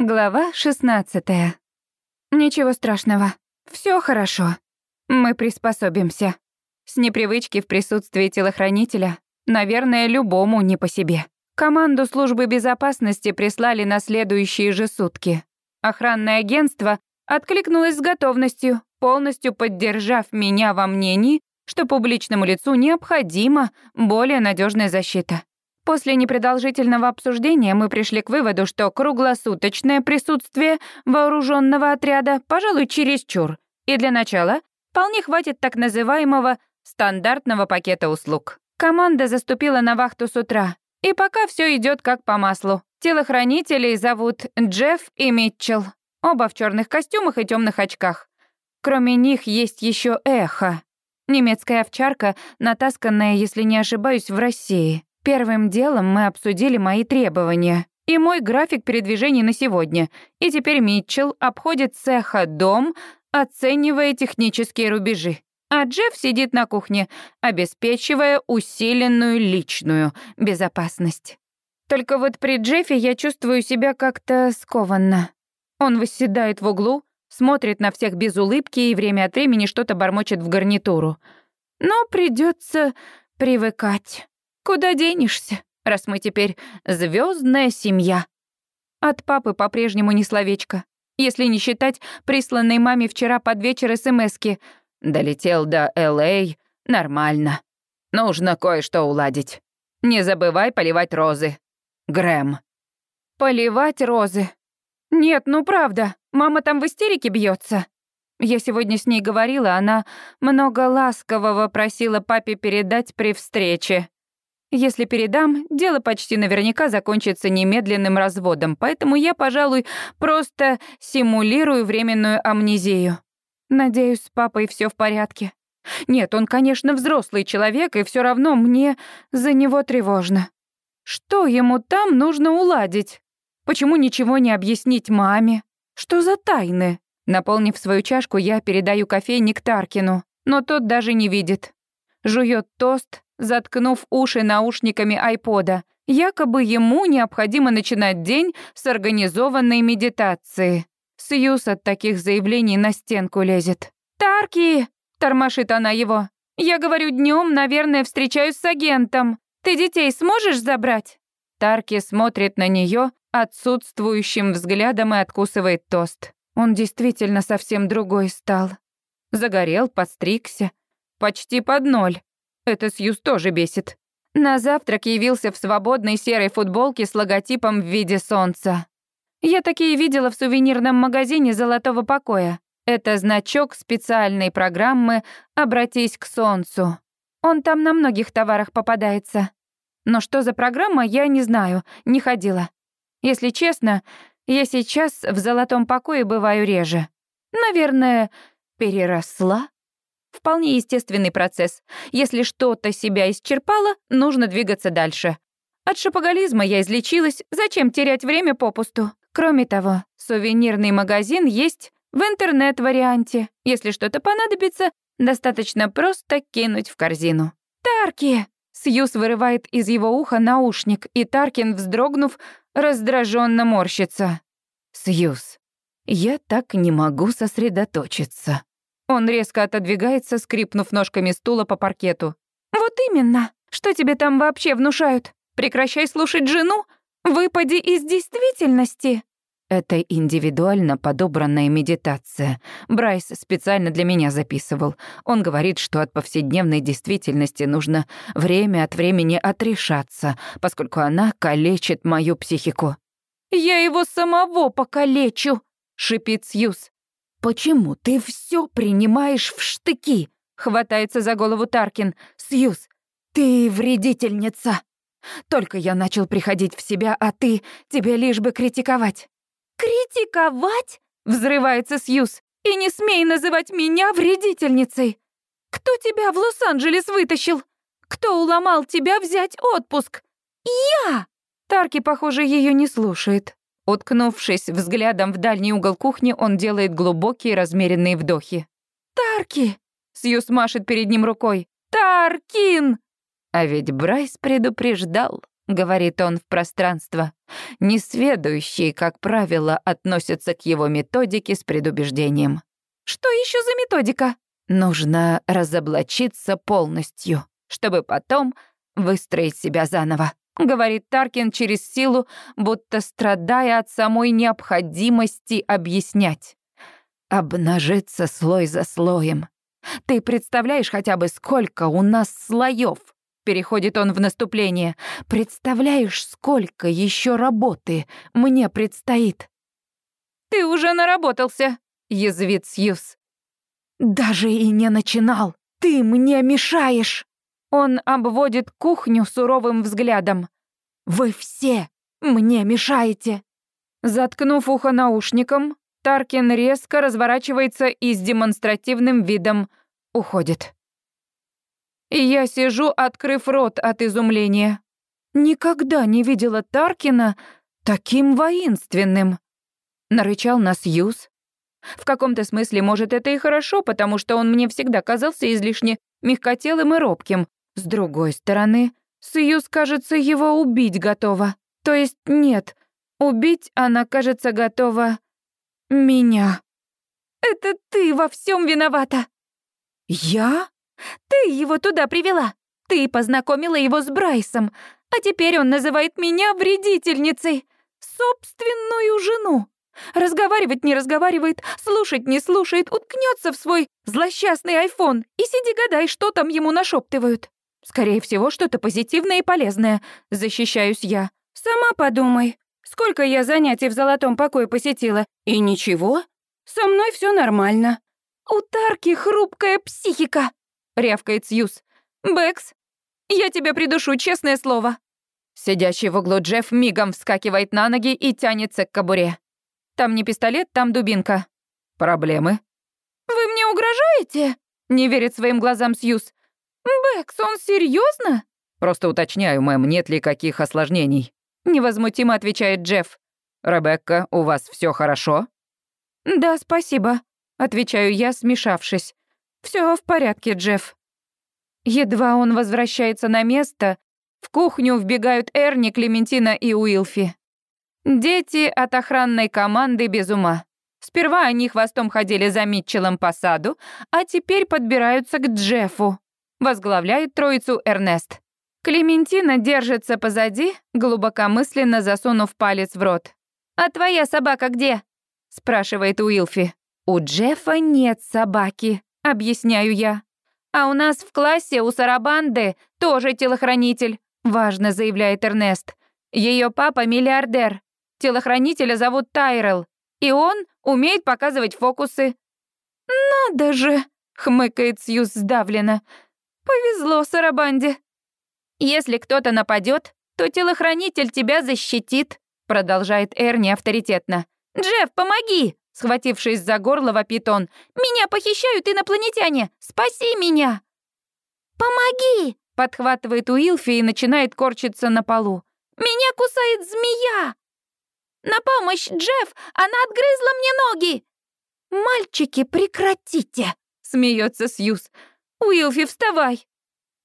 Глава 16. Ничего страшного. Все хорошо. Мы приспособимся. С непривычки в присутствии телохранителя, наверное, любому не по себе. Команду службы безопасности прислали на следующие же сутки. Охранное агентство откликнулось с готовностью, полностью поддержав меня во мнении, что публичному лицу необходима более надежная защита. После непродолжительного обсуждения мы пришли к выводу, что круглосуточное присутствие вооруженного отряда, пожалуй, чересчур, и для начала вполне хватит так называемого стандартного пакета услуг. Команда заступила на вахту с утра, и пока все идет как по маслу. Телохранителей зовут Джефф и Митчелл, оба в черных костюмах и темных очках. Кроме них есть еще Эхо, немецкая овчарка, натасканная, если не ошибаюсь, в России. Первым делом мы обсудили мои требования и мой график передвижений на сегодня, и теперь Митчелл обходит цеха дом, оценивая технические рубежи. А Джефф сидит на кухне, обеспечивая усиленную личную безопасность. Только вот при Джеффе я чувствую себя как-то скованно. Он восседает в углу, смотрит на всех без улыбки и время от времени что-то бормочет в гарнитуру. Но придется привыкать. Куда денешься, раз мы теперь звездная семья? От папы по-прежнему не словечко. Если не считать присланной маме вчера под вечер СМСки. Долетел до Л.А. Нормально. Нужно кое-что уладить. Не забывай поливать розы. Грэм. Поливать розы. Нет, ну правда, мама там в истерике бьется. Я сегодня с ней говорила, она много ласкового просила папе передать при встрече. Если передам, дело почти наверняка закончится немедленным разводом, поэтому я, пожалуй, просто симулирую временную амнезию. Надеюсь, с папой все в порядке. Нет, он, конечно, взрослый человек, и все равно мне за него тревожно. Что ему там нужно уладить? Почему ничего не объяснить маме? Что за тайны? Наполнив свою чашку, я передаю кофейник Таркину, но тот даже не видит. Жует тост, заткнув уши наушниками айпода. Якобы ему необходимо начинать день с организованной медитации. Сьюз от таких заявлений на стенку лезет. «Тарки!» — тормошит она его. «Я говорю, днем, наверное, встречаюсь с агентом. Ты детей сможешь забрать?» Тарки смотрит на нее отсутствующим взглядом и откусывает тост. Он действительно совсем другой стал. Загорел, подстригся. Почти под ноль. Это Сьюз тоже бесит. На завтрак явился в свободной серой футболке с логотипом в виде солнца. Я такие видела в сувенирном магазине «Золотого покоя». Это значок специальной программы «Обратись к солнцу». Он там на многих товарах попадается. Но что за программа, я не знаю, не ходила. Если честно, я сейчас в «Золотом покое» бываю реже. Наверное, переросла Вполне естественный процесс. Если что-то себя исчерпало, нужно двигаться дальше. От шопоголизма я излечилась, зачем терять время попусту? Кроме того, сувенирный магазин есть в интернет-варианте. Если что-то понадобится, достаточно просто кинуть в корзину. «Тарки!» Сьюз вырывает из его уха наушник, и Таркин, вздрогнув, раздраженно морщится. «Сьюз, я так не могу сосредоточиться». Он резко отодвигается, скрипнув ножками стула по паркету. «Вот именно! Что тебе там вообще внушают? Прекращай слушать жену? Выпади из действительности!» Это индивидуально подобранная медитация. Брайс специально для меня записывал. Он говорит, что от повседневной действительности нужно время от времени отрешаться, поскольку она калечит мою психику. «Я его самого покалечу!» — шипит Сьюз. «Почему ты все принимаешь в штыки?» — хватается за голову Таркин. «Сьюз, ты вредительница. Только я начал приходить в себя, а ты, тебе лишь бы критиковать». «Критиковать?» — взрывается Сьюз. «И не смей называть меня вредительницей. Кто тебя в Лос-Анджелес вытащил? Кто уломал тебя взять отпуск? Я!» Тарки, похоже, ее не слушает. Уткнувшись взглядом в дальний угол кухни, он делает глубокие размеренные вдохи. «Тарки!» — Сьюз машет перед ним рукой. «Таркин!» А ведь Брайс предупреждал. говорит он в пространство. Несведущие, как правило, относятся к его методике с предубеждением. Что еще за методика? Нужно разоблачиться полностью, чтобы потом выстроить себя заново, говорит Таркин через силу, будто страдая от самой необходимости объяснять. Обнажиться слой за слоем. Ты представляешь хотя бы, сколько у нас слоев? Переходит он в наступление. Представляешь, сколько еще работы мне предстоит? Ты уже наработался, язвит Сьюз. Даже и не начинал. Ты мне мешаешь. Он обводит кухню суровым взглядом. Вы все мне мешаете. Заткнув ухо наушником, Таркин резко разворачивается и с демонстративным видом уходит. И я сижу, открыв рот от изумления. Никогда не видела Таркина таким воинственным. Нарычал на Сьюз. В каком-то смысле, может, это и хорошо, потому что он мне всегда казался излишне мягкотелым и робким. С другой стороны, Сьюз, кажется, его убить готова. То есть нет, убить она, кажется, готова меня. Это ты во всем виновата. Я? Ты его туда привела. Ты познакомила его с Брайсом. А теперь он называет меня вредительницей. Собственную жену. Разговаривать не разговаривает, слушать не слушает, уткнется в свой злосчастный айфон и сиди гадай, что там ему нашептывают. Скорее всего, что-то позитивное и полезное, защищаюсь я. Сама подумай, сколько я занятий в золотом покое посетила, и ничего, со мной все нормально. У Тарки хрупкая психика, рявкает Сьюз. Бэкс, я тебя придушу, честное слово. Сидящий в углу Джефф мигом вскакивает на ноги и тянется к кобуре. Там не пистолет, там дубинка. Проблемы? Вы мне угрожаете? Не верит своим глазам Сьюз. Бэкс, он серьезно? Просто уточняю, мэм, нет ли каких осложнений. Невозмутимо отвечает Джефф. Ребекка, у вас все хорошо? Да, спасибо. Отвечаю я, смешавшись. Все в порядке, Джефф. Едва он возвращается на место, в кухню вбегают Эрни, Клементина и Уилфи. Дети от охранной команды без ума. Сперва они хвостом ходили за Митчеллом по саду, а теперь подбираются к Джеффу. Возглавляет троицу Эрнест. Клементина держится позади, глубокомысленно засунув палец в рот. «А твоя собака где?» — спрашивает Уилфи. «У Джеффа нет собаки», — объясняю я. «А у нас в классе у Сарабанды тоже телохранитель», — важно заявляет Эрнест. Ее папа миллиардер. Телохранителя зовут Тайрел, и он умеет показывать фокусы». «Надо же!» — хмыкает Сьюз сдавленно. «Повезло Сарабанде». «Если кто-то нападет, то телохранитель тебя защитит», — продолжает Эрни авторитетно. «Джефф, помоги!» Схватившись за горло, вопит он. «Меня похищают инопланетяне! Спаси меня!» «Помоги!» — подхватывает Уилфи и начинает корчиться на полу. «Меня кусает змея!» «На помощь, Джефф! Она отгрызла мне ноги!» «Мальчики, прекратите!» — смеется Сьюз. «Уилфи, вставай!»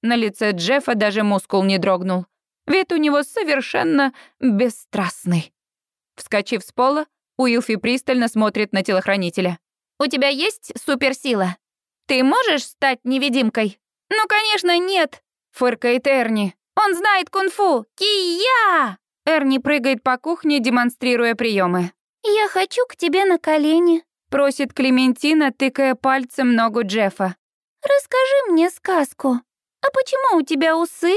На лице Джеффа даже мускул не дрогнул. Вид у него совершенно бесстрастный. Вскочив с пола, Уилфи пристально смотрит на телохранителя. «У тебя есть суперсила? Ты можешь стать невидимкой?» «Ну, конечно, нет!» — фыркает Эрни. «Он знает кунг-фу! Кия!» Эрни прыгает по кухне, демонстрируя приемы. «Я хочу к тебе на колени», — просит Клементина, тыкая пальцем ногу Джеффа. «Расскажи мне сказку. А почему у тебя усы?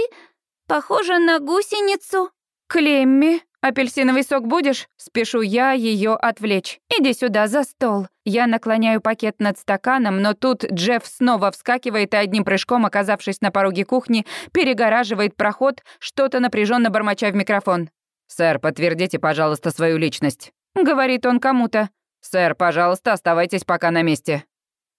Похоже на гусеницу». «Клемми, апельсиновый сок будешь?» Спешу я ее отвлечь. «Иди сюда, за стол». Я наклоняю пакет над стаканом, но тут Джефф снова вскакивает и одним прыжком, оказавшись на пороге кухни, перегораживает проход, что-то напряженно бормоча в микрофон. «Сэр, подтвердите, пожалуйста, свою личность», — говорит он кому-то. «Сэр, пожалуйста, оставайтесь пока на месте».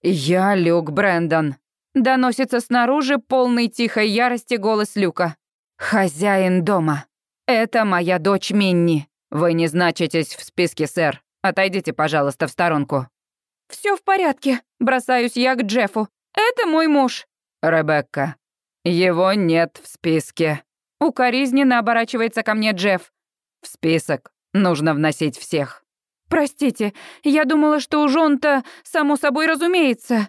«Я Люк Брэндон», — доносится снаружи полный тихой ярости голос Люка. «Хозяин дома». «Это моя дочь Минни. Вы не значитесь в списке, сэр. Отойдите, пожалуйста, в сторонку». Все в порядке», — бросаюсь я к Джеффу. «Это мой муж». «Ребекка, его нет в списке». Укоризненно оборачивается ко мне Джефф. В список нужно вносить всех. Простите, я думала, что у жен-то само собой разумеется.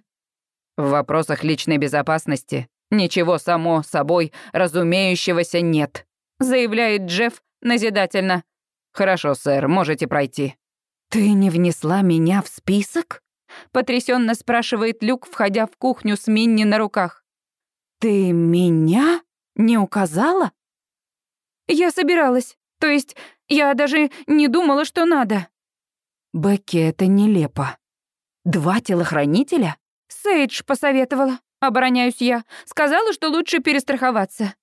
В вопросах личной безопасности ничего само собой разумеющегося нет, заявляет Джефф назидательно. Хорошо, сэр, можете пройти. Ты не внесла меня в список? потрясенно спрашивает Люк, входя в кухню с Минни на руках. Ты меня не указала? Я собиралась. То есть я даже не думала, что надо. Бекки, это нелепо. Два телохранителя? Сейдж посоветовала. Обороняюсь я. Сказала, что лучше перестраховаться.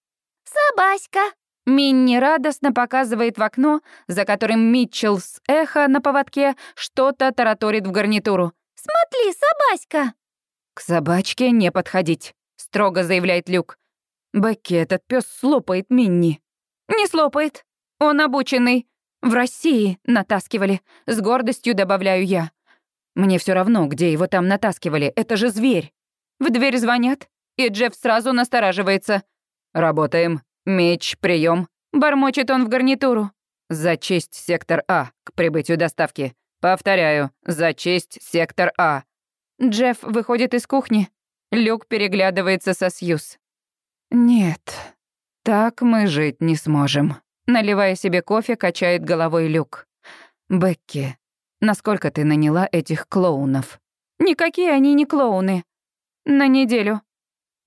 «Собаська!» Минни радостно показывает в окно, за которым Митчелл с эхо на поводке что-то тараторит в гарнитуру. «Смотри, собаська!» «К собачке не подходить», — строго заявляет Люк. «Бекки, этот пес слопает Минни». «Не слопает. Он обученный. В России натаскивали. С гордостью добавляю я. Мне все равно, где его там натаскивали. Это же зверь. В дверь звонят, и Джефф сразу настораживается. «Работаем. Меч, прием. Бормочет он в гарнитуру. «За честь сектор А к прибытию доставки. Повторяю, за честь сектор А». Джефф выходит из кухни. Люк переглядывается со Сьюз. «Нет, так мы жить не сможем». Наливая себе кофе, качает головой Люк. «Бекки, насколько ты наняла этих клоунов?» «Никакие они не клоуны. На неделю».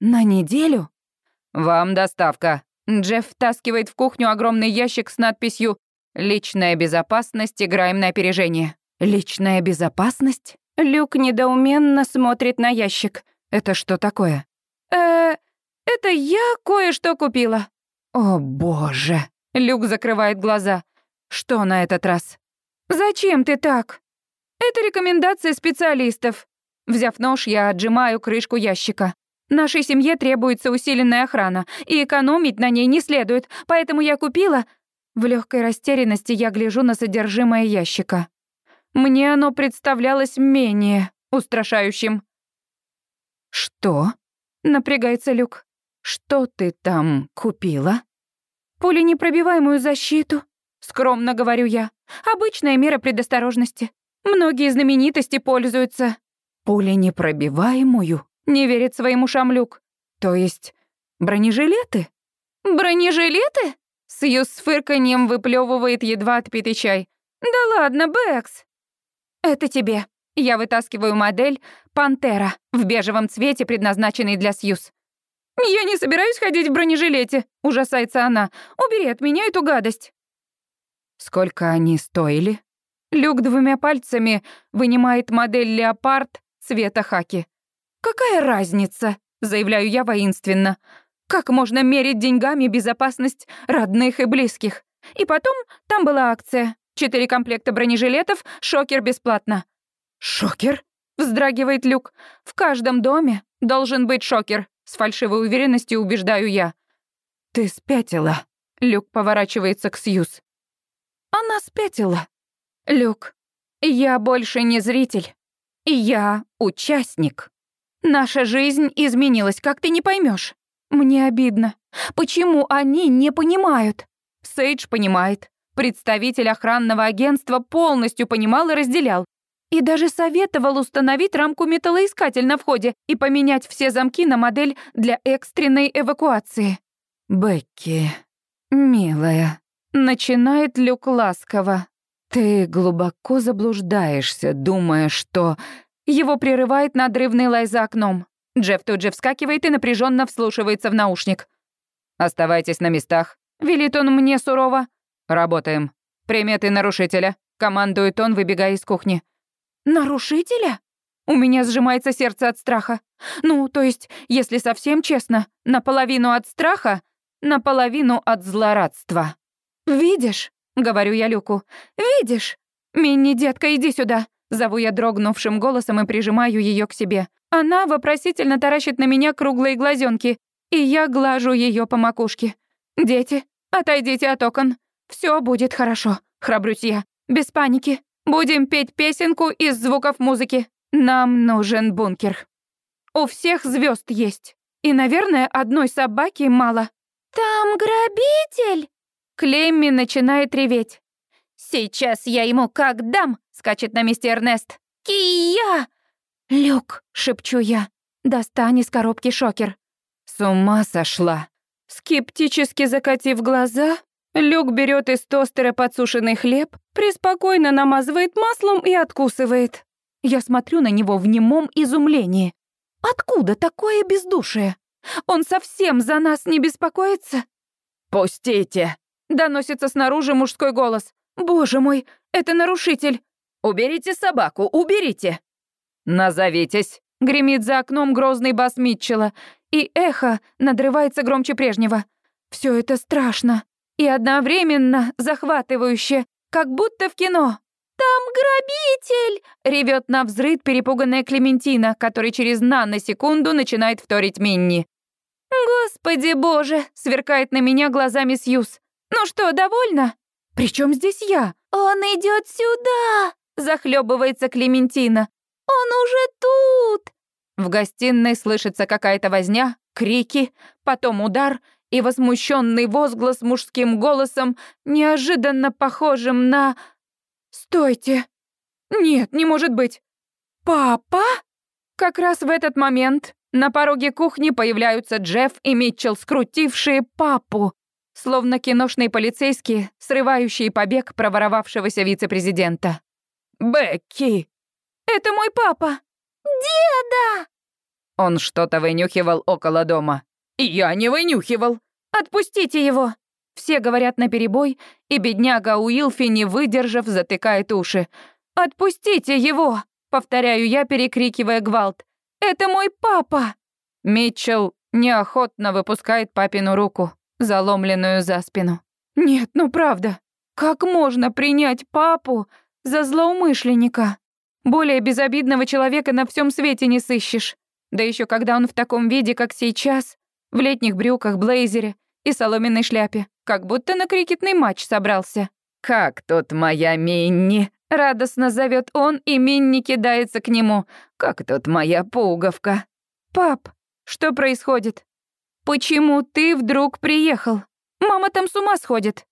«На неделю?» «Вам доставка». Джефф втаскивает в кухню огромный ящик с надписью «Личная безопасность, играем на опережение». «Личная безопасность?» Люк недоуменно смотрит на ящик. «Это что такое?» «Э, это я кое-что купила». «О, боже!» Люк закрывает глаза. Что на этот раз? Зачем ты так? Это рекомендация специалистов. Взяв нож, я отжимаю крышку ящика. Нашей семье требуется усиленная охрана, и экономить на ней не следует, поэтому я купила... В легкой растерянности я гляжу на содержимое ящика. Мне оно представлялось менее устрашающим. «Что?» — напрягается Люк. «Что ты там купила?» «Пуленепробиваемую защиту», — скромно говорю я. «Обычная мера предосторожности. Многие знаменитости пользуются». «Пуленепробиваемую?» — не верит своим ушам Люк. «То есть бронежилеты?» «Бронежилеты?» — Сьюз с фырканьем выплёвывает едва отпитый чай. «Да ладно, Бэкс!» «Это тебе». Я вытаскиваю модель «Пантера» в бежевом цвете, предназначенный для Сьюз. «Я не собираюсь ходить в бронежилете», — ужасается она. «Убери от меня эту гадость». «Сколько они стоили?» Люк двумя пальцами вынимает модель «Леопард» цвета хаки. «Какая разница?» — заявляю я воинственно. «Как можно мерить деньгами безопасность родных и близких? И потом там была акция. Четыре комплекта бронежилетов, шокер бесплатно». «Шокер?» — вздрагивает Люк. «В каждом доме должен быть шокер. С фальшивой уверенностью убеждаю я. «Ты спятила». Люк поворачивается к Сьюз. «Она спятила». «Люк, я больше не зритель. Я участник. Наша жизнь изменилась, как ты не поймешь. Мне обидно. Почему они не понимают?» Сейдж понимает. Представитель охранного агентства полностью понимал и разделял. И даже советовал установить рамку металлоискатель на входе и поменять все замки на модель для экстренной эвакуации. «Бекки, милая», — начинает Люк ласково. «Ты глубоко заблуждаешься, думая, что...» Его прерывает надрывный лай за окном. Джефф тут же вскакивает и напряженно вслушивается в наушник. «Оставайтесь на местах», — велит он мне сурово. «Работаем. Приметы нарушителя», — командует он, выбегая из кухни. Нарушителя? У меня сжимается сердце от страха. Ну, то есть, если совсем честно, наполовину от страха, наполовину от злорадства. «Видишь?» — говорю я Люку. «Видишь? Минни, детка, иди сюда!» Зову я дрогнувшим голосом и прижимаю ее к себе. Она вопросительно таращит на меня круглые глазенки, и я глажу ее по макушке. «Дети, отойдите от окон. Все будет хорошо», — храбрюсь я. «Без паники. Будем петь песенку из звуков музыки. Нам нужен бункер. У всех звезд есть. И, наверное, одной собаки мало. Там грабитель. Клемми начинает реветь. «Сейчас я ему как дам!» — скачет на месте Эрнест. «Кия!» «Люк!» — шепчу я. «Достань из коробки шокер». С ума сошла. Скептически закатив глаза, Люк берет из тостера подсушенный хлеб, преспокойно намазывает маслом и откусывает. Я смотрю на него в немом изумлении. Откуда такое бездушие? Он совсем за нас не беспокоится? «Пустите!» — доносится снаружи мужской голос. «Боже мой, это нарушитель!» «Уберите собаку, уберите!» «Назовитесь!» — гремит за окном грозный бас Митчелла, и эхо надрывается громче прежнего. Все это страшно и одновременно захватывающе, как будто в кино. «Там грабитель!» — ревет на взрыд перепуганная Клементина, который через наносекунду начинает вторить Минни. «Господи боже!» — сверкает на меня глазами Сьюз. «Ну что, довольна?» «При чем здесь я?» «Он идет сюда!» — захлебывается Клементина. «Он уже тут!» В гостиной слышится какая-то возня, крики, потом удар и возмущенный возглас мужским голосом, неожиданно похожим на... «Стойте! Нет, не может быть! Папа?» Как раз в этот момент на пороге кухни появляются Джефф и Митчелл, скрутившие папу, словно киношные полицейские, срывающие побег проворовавшегося вице-президента. «Бекки!» «Это мой папа!» «Деда!» Он что-то вынюхивал около дома. «Я не вынюхивал!» «Отпустите его!» Все говорят наперебой, и бедняга Уилфи, не выдержав, затыкает уши. «Отпустите его!» — повторяю я, перекрикивая гвалт. «Это мой папа!» Митчелл неохотно выпускает папину руку, заломленную за спину. «Нет, ну правда, как можно принять папу за злоумышленника? Более безобидного человека на всем свете не сыщешь. Да еще когда он в таком виде, как сейчас, в летних брюках, блейзере и соломенной шляпе, как будто на крикетный матч собрался. «Как тут моя Минни?» — радостно зовет он, и Минни кидается к нему. «Как тут моя пуговка?» «Пап, что происходит? Почему ты вдруг приехал? Мама там с ума сходит».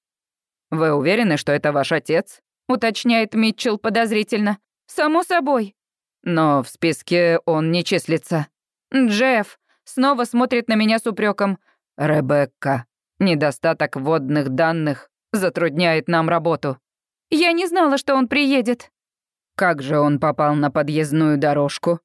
«Вы уверены, что это ваш отец?» — уточняет Митчелл подозрительно. «Само собой». «Но в списке он не числится». «Джефф, снова смотрит на меня с упреком. «Ребекка, недостаток водных данных затрудняет нам работу». «Я не знала, что он приедет». «Как же он попал на подъездную дорожку?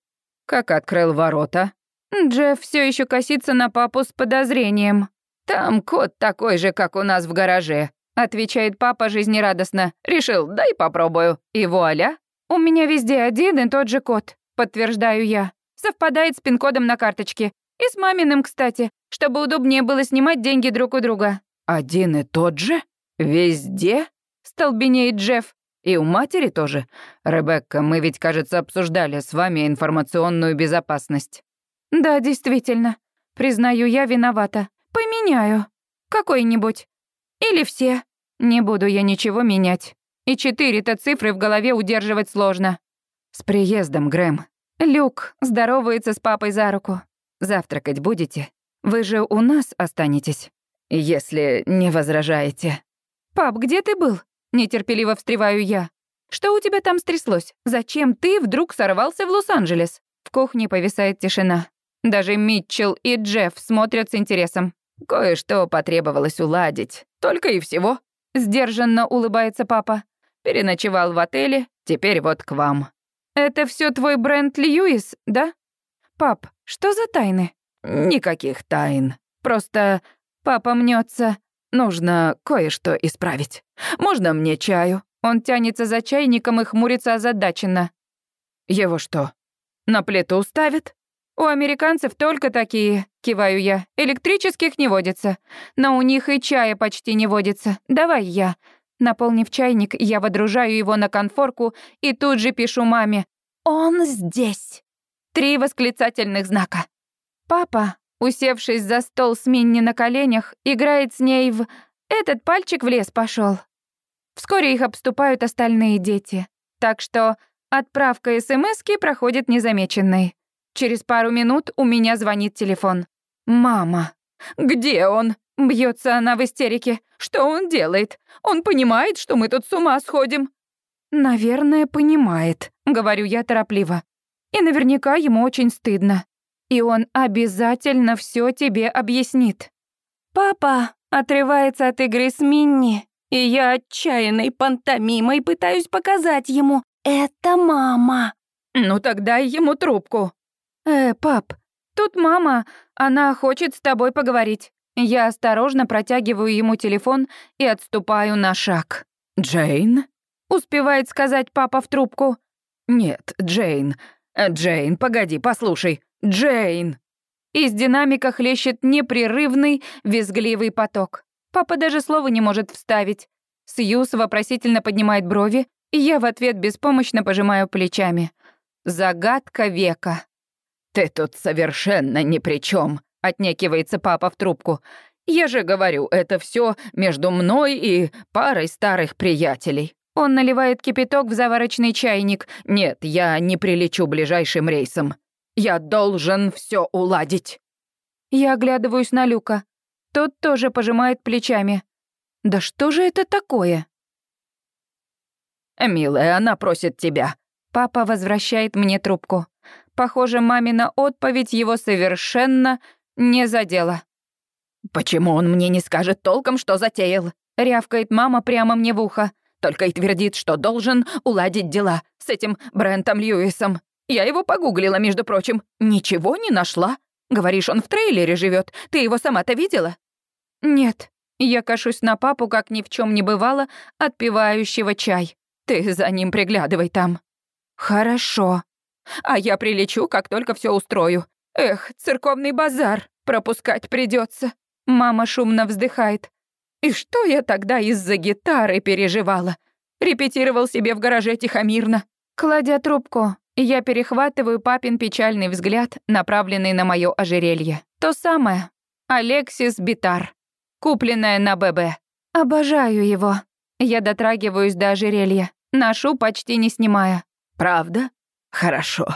Как открыл ворота?» Джефф все еще косится на папу с подозрением. «Там код такой же, как у нас в гараже», — отвечает папа жизнерадостно. «Решил, дай попробую». И вуаля. «У меня везде один и тот же код», — подтверждаю я. Совпадает с пин-кодом на карточке. И с маминым, кстати, чтобы удобнее было снимать деньги друг у друга». «Один и тот же? Везде?» — столбенеет Джефф. «И у матери тоже? Ребекка, мы ведь, кажется, обсуждали с вами информационную безопасность». «Да, действительно. Признаю, я виновата. Поменяю. Какой-нибудь. Или все. Не буду я ничего менять. И четыре-то цифры в голове удерживать сложно». «С приездом, Грэм». Люк здоровается с папой за руку. Завтракать будете? Вы же у нас останетесь, если не возражаете». «Пап, где ты был?» — нетерпеливо встреваю я. «Что у тебя там стряслось? Зачем ты вдруг сорвался в Лос-Анджелес?» В кухне повисает тишина. Даже Митчелл и Джефф смотрят с интересом. «Кое-что потребовалось уладить. Только и всего». Сдержанно улыбается папа. «Переночевал в отеле, теперь вот к вам». «Это все твой бренд Льюис, да?» «Пап, что за тайны?» «Никаких тайн. Просто папа мнется. Нужно кое-что исправить. Можно мне чаю?» Он тянется за чайником и хмурится озадаченно. «Его что, на плиту ставят?» «У американцев только такие», — киваю я. «Электрических не водится. Но у них и чая почти не водится. Давай я». Наполнив чайник, я водружаю его на конфорку и тут же пишу маме. «Он здесь». Три восклицательных знака. Папа, усевшись за стол с Минни на коленях, играет с ней в «этот пальчик в лес пошел. Вскоре их обступают остальные дети. Так что отправка СМСки проходит незамеченной. Через пару минут у меня звонит телефон. «Мама». «Где он?» Бьется она в истерике. Что он делает? Он понимает, что мы тут с ума сходим? Наверное, понимает, говорю я торопливо. И наверняка ему очень стыдно. И он обязательно все тебе объяснит. Папа отрывается от игры с Минни, и я отчаянной пантомимой пытаюсь показать ему «это мама». Ну тогда ему трубку. Э, пап, тут мама, она хочет с тобой поговорить. Я осторожно протягиваю ему телефон и отступаю на шаг. «Джейн?» — успевает сказать папа в трубку. «Нет, Джейн. Джейн, погоди, послушай. Джейн!» Из динамика хлещет непрерывный, визгливый поток. Папа даже слова не может вставить. Сьюз вопросительно поднимает брови, и я в ответ беспомощно пожимаю плечами. Загадка века. «Ты тут совершенно ни при чем, отнекивается папа в трубку. «Я же говорю, это все между мной и парой старых приятелей». Он наливает кипяток в заварочный чайник. «Нет, я не прилечу ближайшим рейсом. Я должен все уладить». Я оглядываюсь на Люка. Тот тоже пожимает плечами. «Да что же это такое?» «Милая, она просит тебя». Папа возвращает мне трубку. Похоже, мамина отповедь его совершенно не задела. «Почему он мне не скажет толком, что затеял?» — рявкает мама прямо мне в ухо. Только и твердит, что должен уладить дела с этим Брентом Льюисом. Я его погуглила, между прочим. Ничего не нашла. Говоришь, он в трейлере живет. Ты его сама-то видела? Нет. Я кашусь на папу, как ни в чем не бывало, отпивающего чай. Ты за ним приглядывай там. Хорошо. А я прилечу, как только все устрою. Эх, церковный базар. Пропускать придется. Мама шумно вздыхает. И что я тогда из-за гитары переживала? Репетировал себе в гараже тихомирно. Кладя трубку, я перехватываю папин печальный взгляд, направленный на моё ожерелье. То самое. Алексис Битар. Купленное на ББ. Обожаю его. Я дотрагиваюсь до ожерелья. Ношу, почти не снимая. Правда? Хорошо.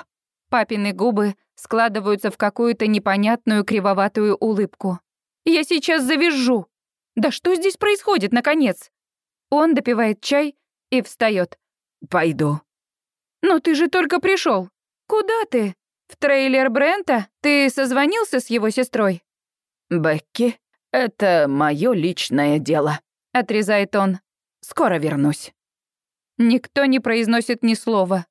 Папины губы складываются в какую-то непонятную кривоватую улыбку. Я сейчас завяжу. Да что здесь происходит, наконец? Он допивает чай и встает. Пойду. Но ты же только пришел. Куда ты? В трейлер Брента? Ты созвонился с его сестрой? Бекки, это мое личное дело, отрезает он. Скоро вернусь. Никто не произносит ни слова.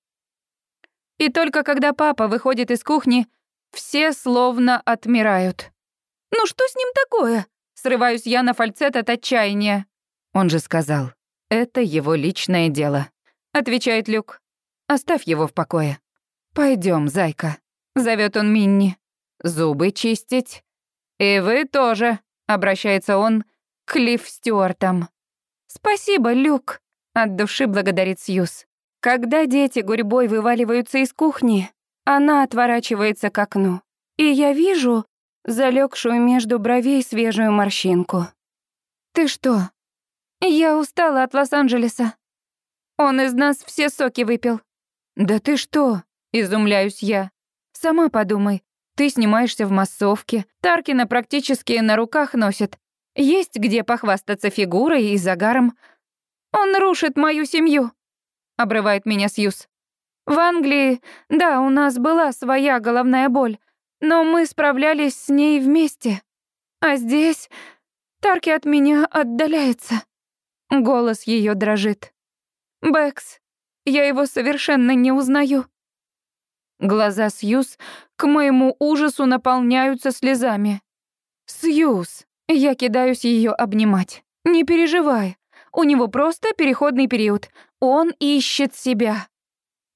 И только когда папа выходит из кухни, все словно отмирают. «Ну что с ним такое?» Срываюсь я на фальцет от отчаяния. Он же сказал, это его личное дело. Отвечает Люк. Оставь его в покое. Пойдем, зайка. Зовет он Минни. Зубы чистить. И вы тоже, обращается он к Лив Стюартам. Спасибо, Люк. От души благодарит Сьюз. Когда дети гурьбой вываливаются из кухни, она отворачивается к окну. И я вижу, залегшую между бровей свежую морщинку. «Ты что?» «Я устала от Лос-Анджелеса. Он из нас все соки выпил». «Да ты что?» — изумляюсь я. «Сама подумай. Ты снимаешься в массовке, Таркина практически на руках носит. Есть где похвастаться фигурой и загаром. Он рушит мою семью», — обрывает меня Сьюз. «В Англии, да, у нас была своя головная боль, но мы справлялись с ней вместе. А здесь Тарки от меня отдаляется. Голос ее дрожит. Бэкс, я его совершенно не узнаю. Глаза Сьюз к моему ужасу наполняются слезами. Сьюз, я кидаюсь ее обнимать. Не переживай, у него просто переходный период. Он ищет себя.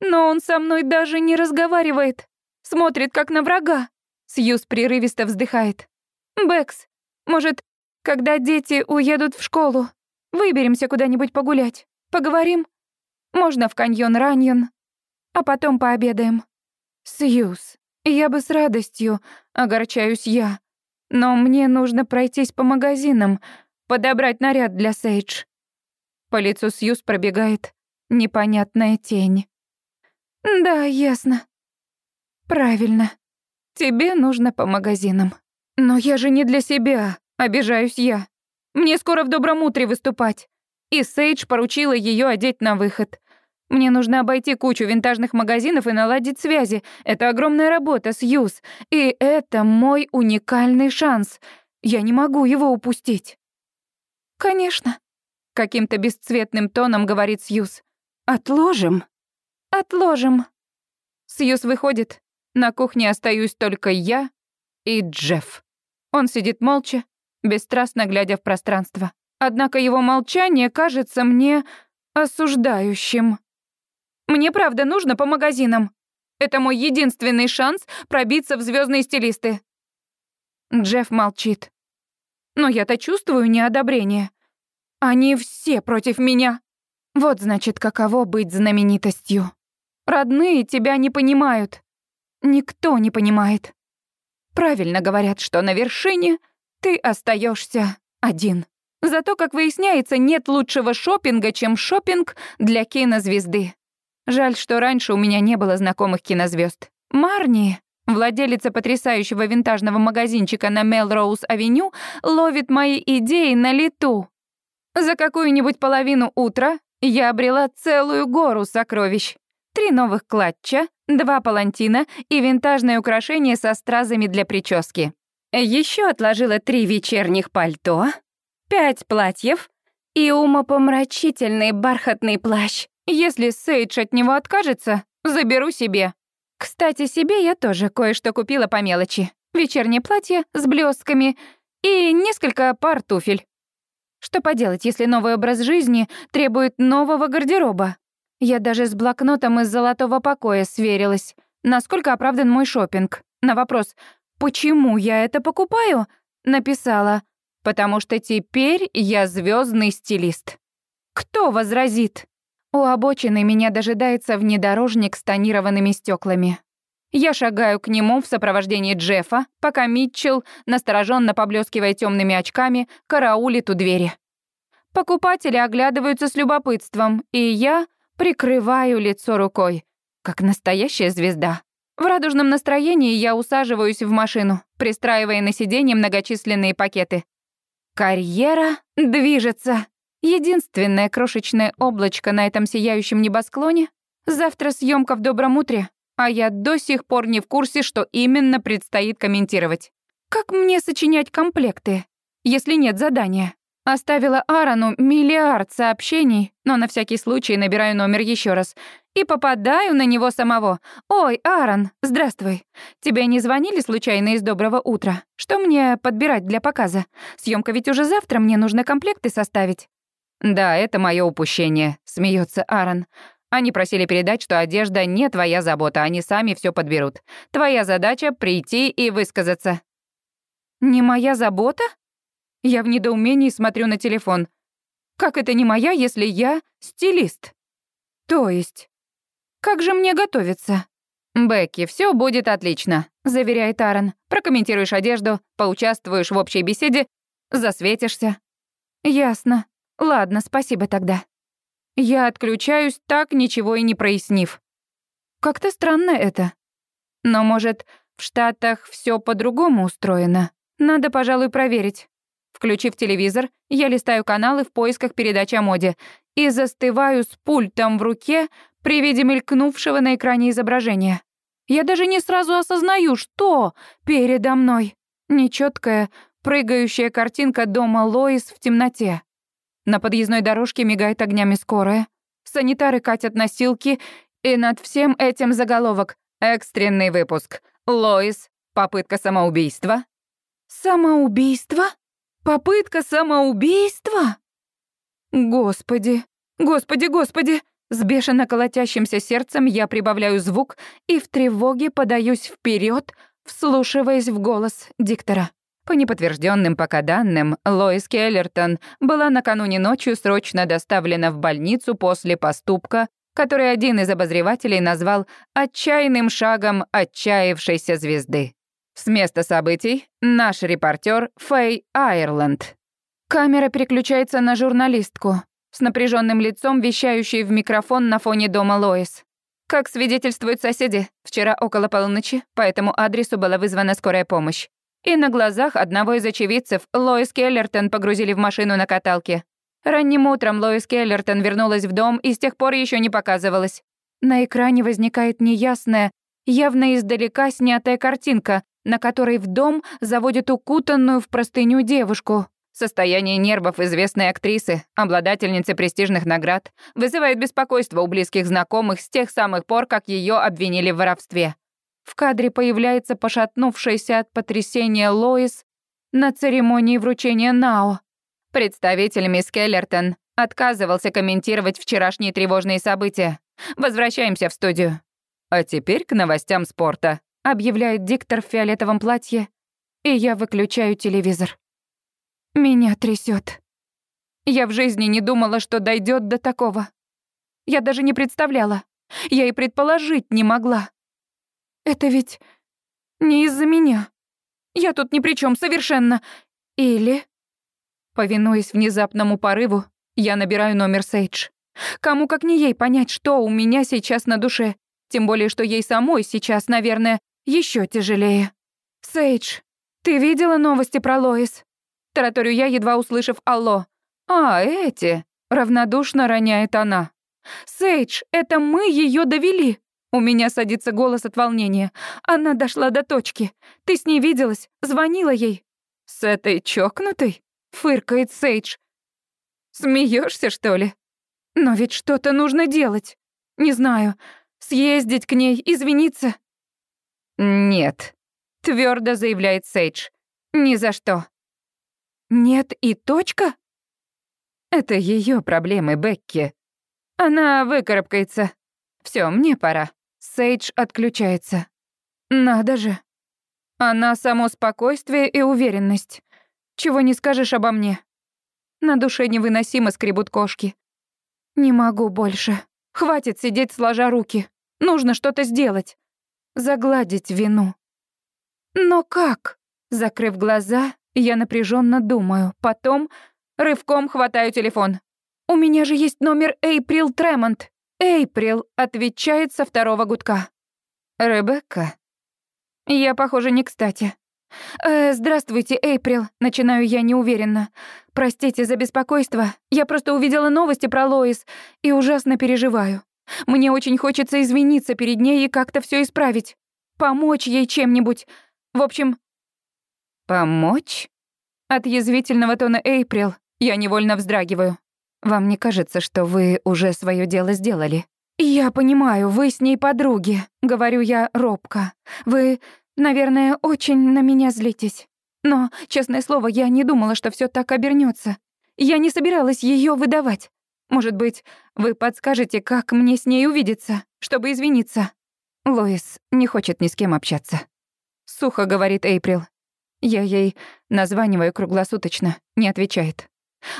Но он со мной даже не разговаривает. Смотрит, как на врага. Сьюз прерывисто вздыхает. «Бэкс, может, когда дети уедут в школу, выберемся куда-нибудь погулять? Поговорим? Можно в каньон Раньон, а потом пообедаем». «Сьюз, я бы с радостью, огорчаюсь я, но мне нужно пройтись по магазинам, подобрать наряд для Сейдж». По лицу Сьюз пробегает непонятная тень. «Да, ясно. Правильно. Тебе нужно по магазинам. Но я же не для себя, Обижаюсь я. Мне скоро в добром утре выступать. И Сейдж поручила ее одеть на выход. Мне нужно обойти кучу винтажных магазинов и наладить связи. Это огромная работа, Сьюз. И это мой уникальный шанс. Я не могу его упустить. Конечно. Каким-то бесцветным тоном говорит Сьюз. Отложим. Отложим. Сьюз выходит. На кухне остаюсь только я и Джефф. Он сидит молча, бесстрастно глядя в пространство. Однако его молчание кажется мне осуждающим. Мне правда нужно по магазинам. Это мой единственный шанс пробиться в звездные стилисты. Джефф молчит. Но я-то чувствую неодобрение. Они все против меня. Вот значит, каково быть знаменитостью. Родные тебя не понимают. Никто не понимает. Правильно говорят, что на вершине ты остаешься один. Зато, как выясняется, нет лучшего шопинга, чем шопинг для кинозвезды. Жаль, что раньше у меня не было знакомых кинозвезд. Марни, владелица потрясающего винтажного магазинчика на Мелроуз-авеню, ловит мои идеи на лету. За какую-нибудь половину утра я обрела целую гору сокровищ. Три новых клатча, два палантина и винтажное украшение со стразами для прически. Еще отложила три вечерних пальто, пять платьев и умопомрачительный бархатный плащ. Если Сейдж от него откажется, заберу себе. Кстати, себе я тоже кое-что купила по мелочи. Вечернее платье с блестками и несколько пар туфель. Что поделать, если новый образ жизни требует нового гардероба? Я даже с блокнотом из золотого покоя сверилась, насколько оправдан мой шопинг. На вопрос «Почему я это покупаю?» написала «Потому что теперь я звездный стилист». Кто возразит? У обочины меня дожидается внедорожник с тонированными стеклами. Я шагаю к нему в сопровождении Джеффа, пока Митчелл, настороженно поблескивая темными очками, караулит у двери. Покупатели оглядываются с любопытством, и я прикрываю лицо рукой, как настоящая звезда. В радужном настроении я усаживаюсь в машину, пристраивая на сиденье многочисленные пакеты. Карьера движется. Единственное крошечное облачко на этом сияющем небосклоне — завтра съемка в добром утре, а я до сих пор не в курсе, что именно предстоит комментировать. Как мне сочинять комплекты, если нет задания? Оставила Аарону миллиард сообщений, но на всякий случай набираю номер еще раз и попадаю на него самого. «Ой, Аарон, здравствуй. Тебе не звонили случайно из доброго утра? Что мне подбирать для показа? Съемка ведь уже завтра, мне нужно комплекты составить». «Да, это мое упущение», — смеется Аарон. «Они просили передать, что одежда не твоя забота, они сами все подберут. Твоя задача — прийти и высказаться». «Не моя забота?» Я в недоумении смотрю на телефон. «Как это не моя, если я стилист?» «То есть? Как же мне готовиться?» «Бекки, все будет отлично», — заверяет Аарон. «Прокомментируешь одежду, поучаствуешь в общей беседе, засветишься». «Ясно. Ладно, спасибо тогда. Я отключаюсь, так ничего и не прояснив. Как-то странно это. Но, может, в Штатах все по-другому устроено? Надо, пожалуй, проверить. Включив телевизор, я листаю каналы в поисках передач о моде и застываю с пультом в руке при виде мелькнувшего на экране изображения. Я даже не сразу осознаю, что передо мной. Нечеткая, прыгающая картинка дома Лоис в темноте. На подъездной дорожке мигает огнями скорая. Санитары катят носилки, и над всем этим заголовок «Экстренный выпуск. Лоис. Попытка самоубийства». «Самоубийство? Попытка самоубийства?» Господи, господи, господи! С бешено колотящимся сердцем я прибавляю звук и в тревоге подаюсь вперед, вслушиваясь в голос диктора. По неподтвержденным пока данным, Лоис Келлертон была накануне ночью срочно доставлена в больницу после поступка, который один из обозревателей назвал «отчаянным шагом отчаявшейся звезды». С места событий наш репортер Фэй Айрланд. Камера переключается на журналистку, с напряженным лицом, вещающей в микрофон на фоне дома Лоис. Как свидетельствуют соседи, вчера около полуночи по этому адресу была вызвана скорая помощь. И на глазах одного из очевидцев Лоис Келлертон погрузили в машину на каталке. Ранним утром Лоис Келлертон вернулась в дом и с тех пор еще не показывалась. На экране возникает неясная, явно издалека снятая картинка, на которой в дом заводят укутанную в простыню девушку. Состояние нервов известной актрисы, обладательницы престижных наград, вызывает беспокойство у близких знакомых с тех самых пор, как ее обвинили в воровстве. В кадре появляется пошатнувшаяся от потрясения Лоис на церемонии вручения Нао. Представитель мисс Келлертон отказывался комментировать вчерашние тревожные события. Возвращаемся в студию. А теперь к новостям спорта, объявляет диктор в фиолетовом платье, и я выключаю телевизор. Меня трясет. Я в жизни не думала, что дойдет до такого. Я даже не представляла. Я и предположить не могла. Это ведь не из-за меня. Я тут ни при чем совершенно. Или... Повинуясь внезапному порыву, я набираю номер Сейдж. Кому как не ей понять, что у меня сейчас на душе. Тем более, что ей самой сейчас, наверное, еще тяжелее. Сейдж, ты видела новости про Лоис? Тараторю я, едва услышав «Алло». «А, эти!» — равнодушно роняет она. «Сейдж, это мы ее довели!» У меня садится голос от волнения. Она дошла до точки. Ты с ней виделась? Звонила ей? С этой чокнутой? Фыркает Сейдж. Смеешься, что ли? Но ведь что-то нужно делать. Не знаю. Съездить к ней, извиниться? Нет, твердо заявляет Сейдж. Ни за что. Нет и точка? Это ее проблемы, Бекки. Она выкарабкается. Все, мне пора. Сейдж отключается. Надо же. Она само спокойствие и уверенность. Чего не скажешь обо мне. На душе невыносимо скребут кошки. Не могу больше. Хватит сидеть сложа руки. Нужно что-то сделать. Загладить вину. Но как? Закрыв глаза, я напряженно думаю. Потом рывком хватаю телефон. У меня же есть номер Эйприл Тремонт. Эйприл отвечает со второго гудка. Ребекка. Я, похоже, не кстати. «Э, «Здравствуйте, Эйприл», — начинаю я неуверенно. «Простите за беспокойство. Я просто увидела новости про Лоис и ужасно переживаю. Мне очень хочется извиниться перед ней и как-то все исправить. Помочь ей чем-нибудь. В общем, «Помочь?» От язвительного тона Эйприл я невольно вздрагиваю. «Вам не кажется, что вы уже свое дело сделали?» «Я понимаю, вы с ней подруги», — говорю я робко. «Вы, наверное, очень на меня злитесь. Но, честное слово, я не думала, что все так обернется. Я не собиралась ее выдавать. Может быть, вы подскажете, как мне с ней увидеться, чтобы извиниться?» Лоис не хочет ни с кем общаться. Сухо говорит Эйприл. Я ей названиваю круглосуточно, не отвечает.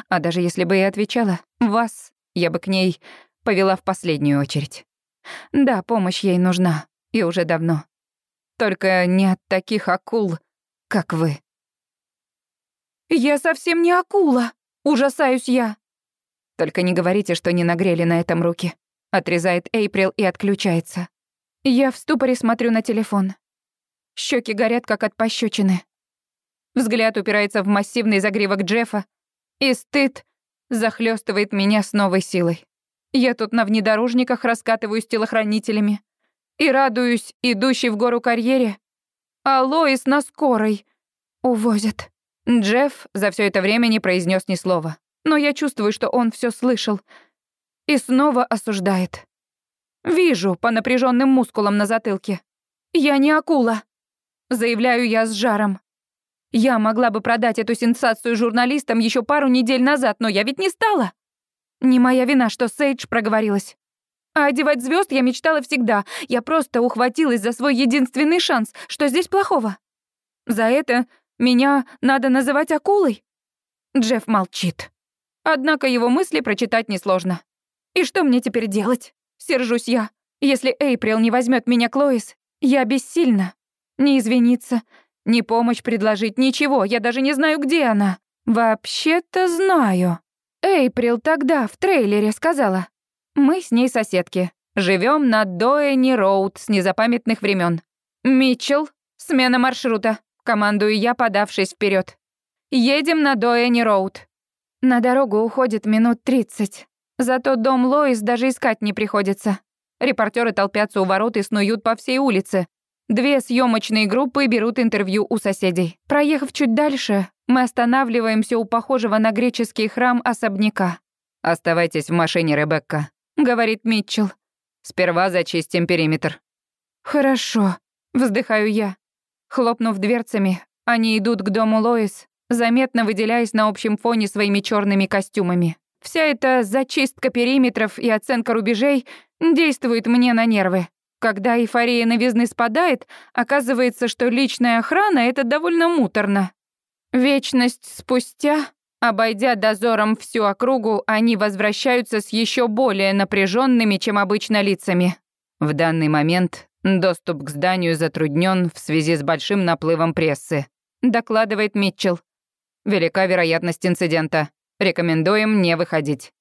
А даже если бы и отвечала, вас я бы к ней повела в последнюю очередь. Да, помощь ей нужна, и уже давно. Только не от таких акул, как вы. «Я совсем не акула!» — ужасаюсь я. «Только не говорите, что не нагрели на этом руки», — отрезает Эйприл и отключается. Я в ступоре смотрю на телефон. Щеки горят, как от пощечины. Взгляд упирается в массивный загривок Джеффа, и стыд захлестывает меня с новой силой. Я тут на внедорожниках раскатываюсь телохранителями и радуюсь идущей в гору карьере, а Лоис на скорой увозят. Джефф за все это время не произнес ни слова, но я чувствую, что он все слышал и снова осуждает. Вижу по напряженным мускулам на затылке. Я не акула, заявляю я с жаром. Я могла бы продать эту сенсацию журналистам еще пару недель назад, но я ведь не стала. Не моя вина, что Сейдж проговорилась. А одевать звезд я мечтала всегда. Я просто ухватилась за свой единственный шанс. Что здесь плохого? За это меня надо называть акулой? Джефф молчит. Однако его мысли прочитать несложно. И что мне теперь делать? Сержусь я. Если Эйприл не возьмет меня к Лоис, я бессильна. Не извиниться, ни помощь предложить, ничего, я даже не знаю, где она. Вообще-то знаю. Эйприл тогда в трейлере сказала. Мы с ней соседки. Живем на Доэни Роуд с незапамятных времен. Митчелл, смена маршрута. Командую я, подавшись вперед. Едем на Доэни Роуд. На дорогу уходит минут тридцать. Зато дом Лоис даже искать не приходится. Репортеры толпятся у ворот и снуют по всей улице. Две съемочные группы берут интервью у соседей. Проехав чуть дальше, мы останавливаемся у похожего на греческий храм особняка. «Оставайтесь в машине, Ребекка», — говорит Митчелл. «Сперва зачистим периметр». «Хорошо», — вздыхаю я. Хлопнув дверцами, они идут к дому Лоис, заметно выделяясь на общем фоне своими черными костюмами. Вся эта зачистка периметров и оценка рубежей действует мне на нервы. Когда эйфория новизны спадает, оказывается, что личная охрана — это довольно муторно. Вечность спустя, обойдя дозором всю округу, они возвращаются с еще более напряженными, чем обычно, лицами. В данный момент доступ к зданию затруднен в связи с большим наплывом прессы, докладывает Митчелл. Велика вероятность инцидента. Рекомендуем не выходить.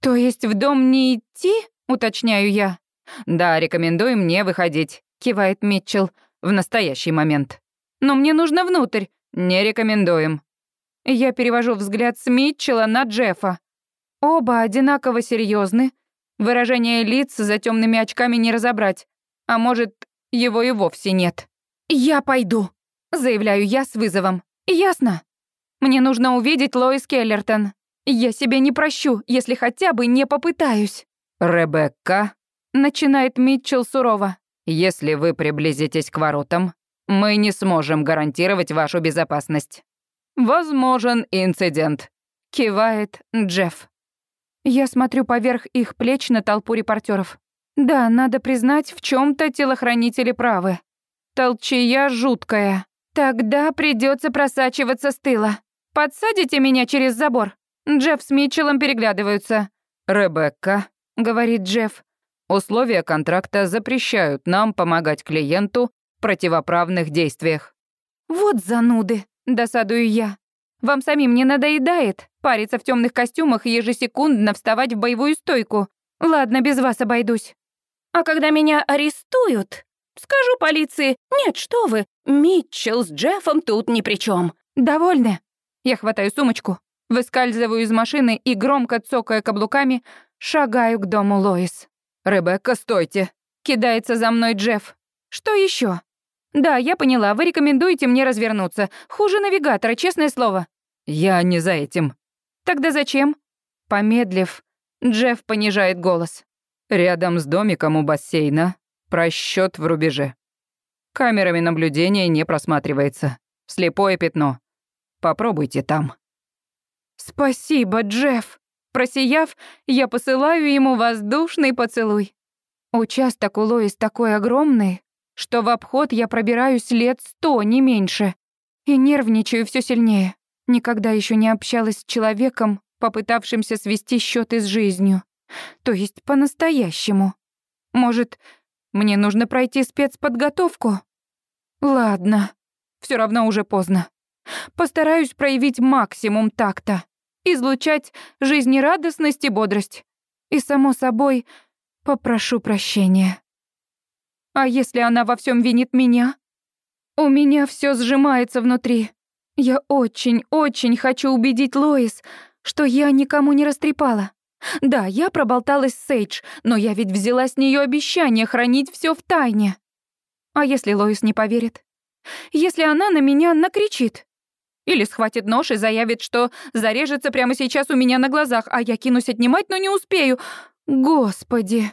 То есть в дом не идти, уточняю я. Да, рекомендуем не выходить, кивает Митчелл в настоящий момент. Но мне нужно внутрь. Не рекомендуем. Я перевожу взгляд с Митчелла на Джеффа. Оба одинаково серьезны. Выражение лиц за темными очками не разобрать. А может, его и вовсе нет. «Я пойду», — заявляю я с вызовом. «Ясно. Мне нужно увидеть Лоис Келлертон. Я себе не прощу, если хотя бы не попытаюсь». «Ребекка», — начинает Митчелл сурово. «Если вы приблизитесь к воротам, мы не сможем гарантировать вашу безопасность. Возможен инцидент», — кивает Джефф. Я смотрю поверх их плеч на толпу репортеров. Да, надо признать, в чем то телохранители правы. Толчая жуткая. Тогда придется просачиваться с тыла. Подсадите меня через забор. Джефф с Митчеллом переглядываются. «Ребекка», — говорит Джефф, «условия контракта запрещают нам помогать клиенту в противоправных действиях». «Вот зануды», — досадую я. «Вам самим не надоедает париться в темных костюмах и ежесекундно вставать в боевую стойку? Ладно, без вас обойдусь». «А когда меня арестуют, скажу полиции, нет, что вы, Митчелл с Джеффом тут ни при чем. «Довольны?» Я хватаю сумочку, выскальзываю из машины и, громко цокая каблуками, шагаю к дому Лоис. «Ребекка, стойте!» Кидается за мной Джефф. «Что еще? «Да, я поняла, вы рекомендуете мне развернуться. Хуже навигатора, честное слово». «Я не за этим». «Тогда зачем?» Помедлив, Джефф понижает голос. «Рядом с домиком у бассейна просчет в рубеже. Камерами наблюдения не просматривается. Слепое пятно. Попробуйте там». «Спасибо, Джефф!» Просияв, я посылаю ему воздушный поцелуй. Участок у Лоис такой огромный, что в обход я пробираюсь лет сто, не меньше. И нервничаю все сильнее. Никогда еще не общалась с человеком, попытавшимся свести счеты с жизнью. То есть по-настоящему. Может, мне нужно пройти спецподготовку? Ладно, все равно уже поздно. Постараюсь проявить максимум такта, излучать жизнерадостность и бодрость. И, само собой, попрошу прощения. А если она во всем винит меня? У меня все сжимается внутри. Я очень-очень хочу убедить Лоис, что я никому не растрепала. Да, я проболталась с Сейдж, но я ведь взяла с нее обещание хранить все в тайне. А если Лоис не поверит? Если она на меня накричит? Или схватит нож и заявит, что зарежется прямо сейчас у меня на глазах, а я кинусь отнимать, но не успею. Господи!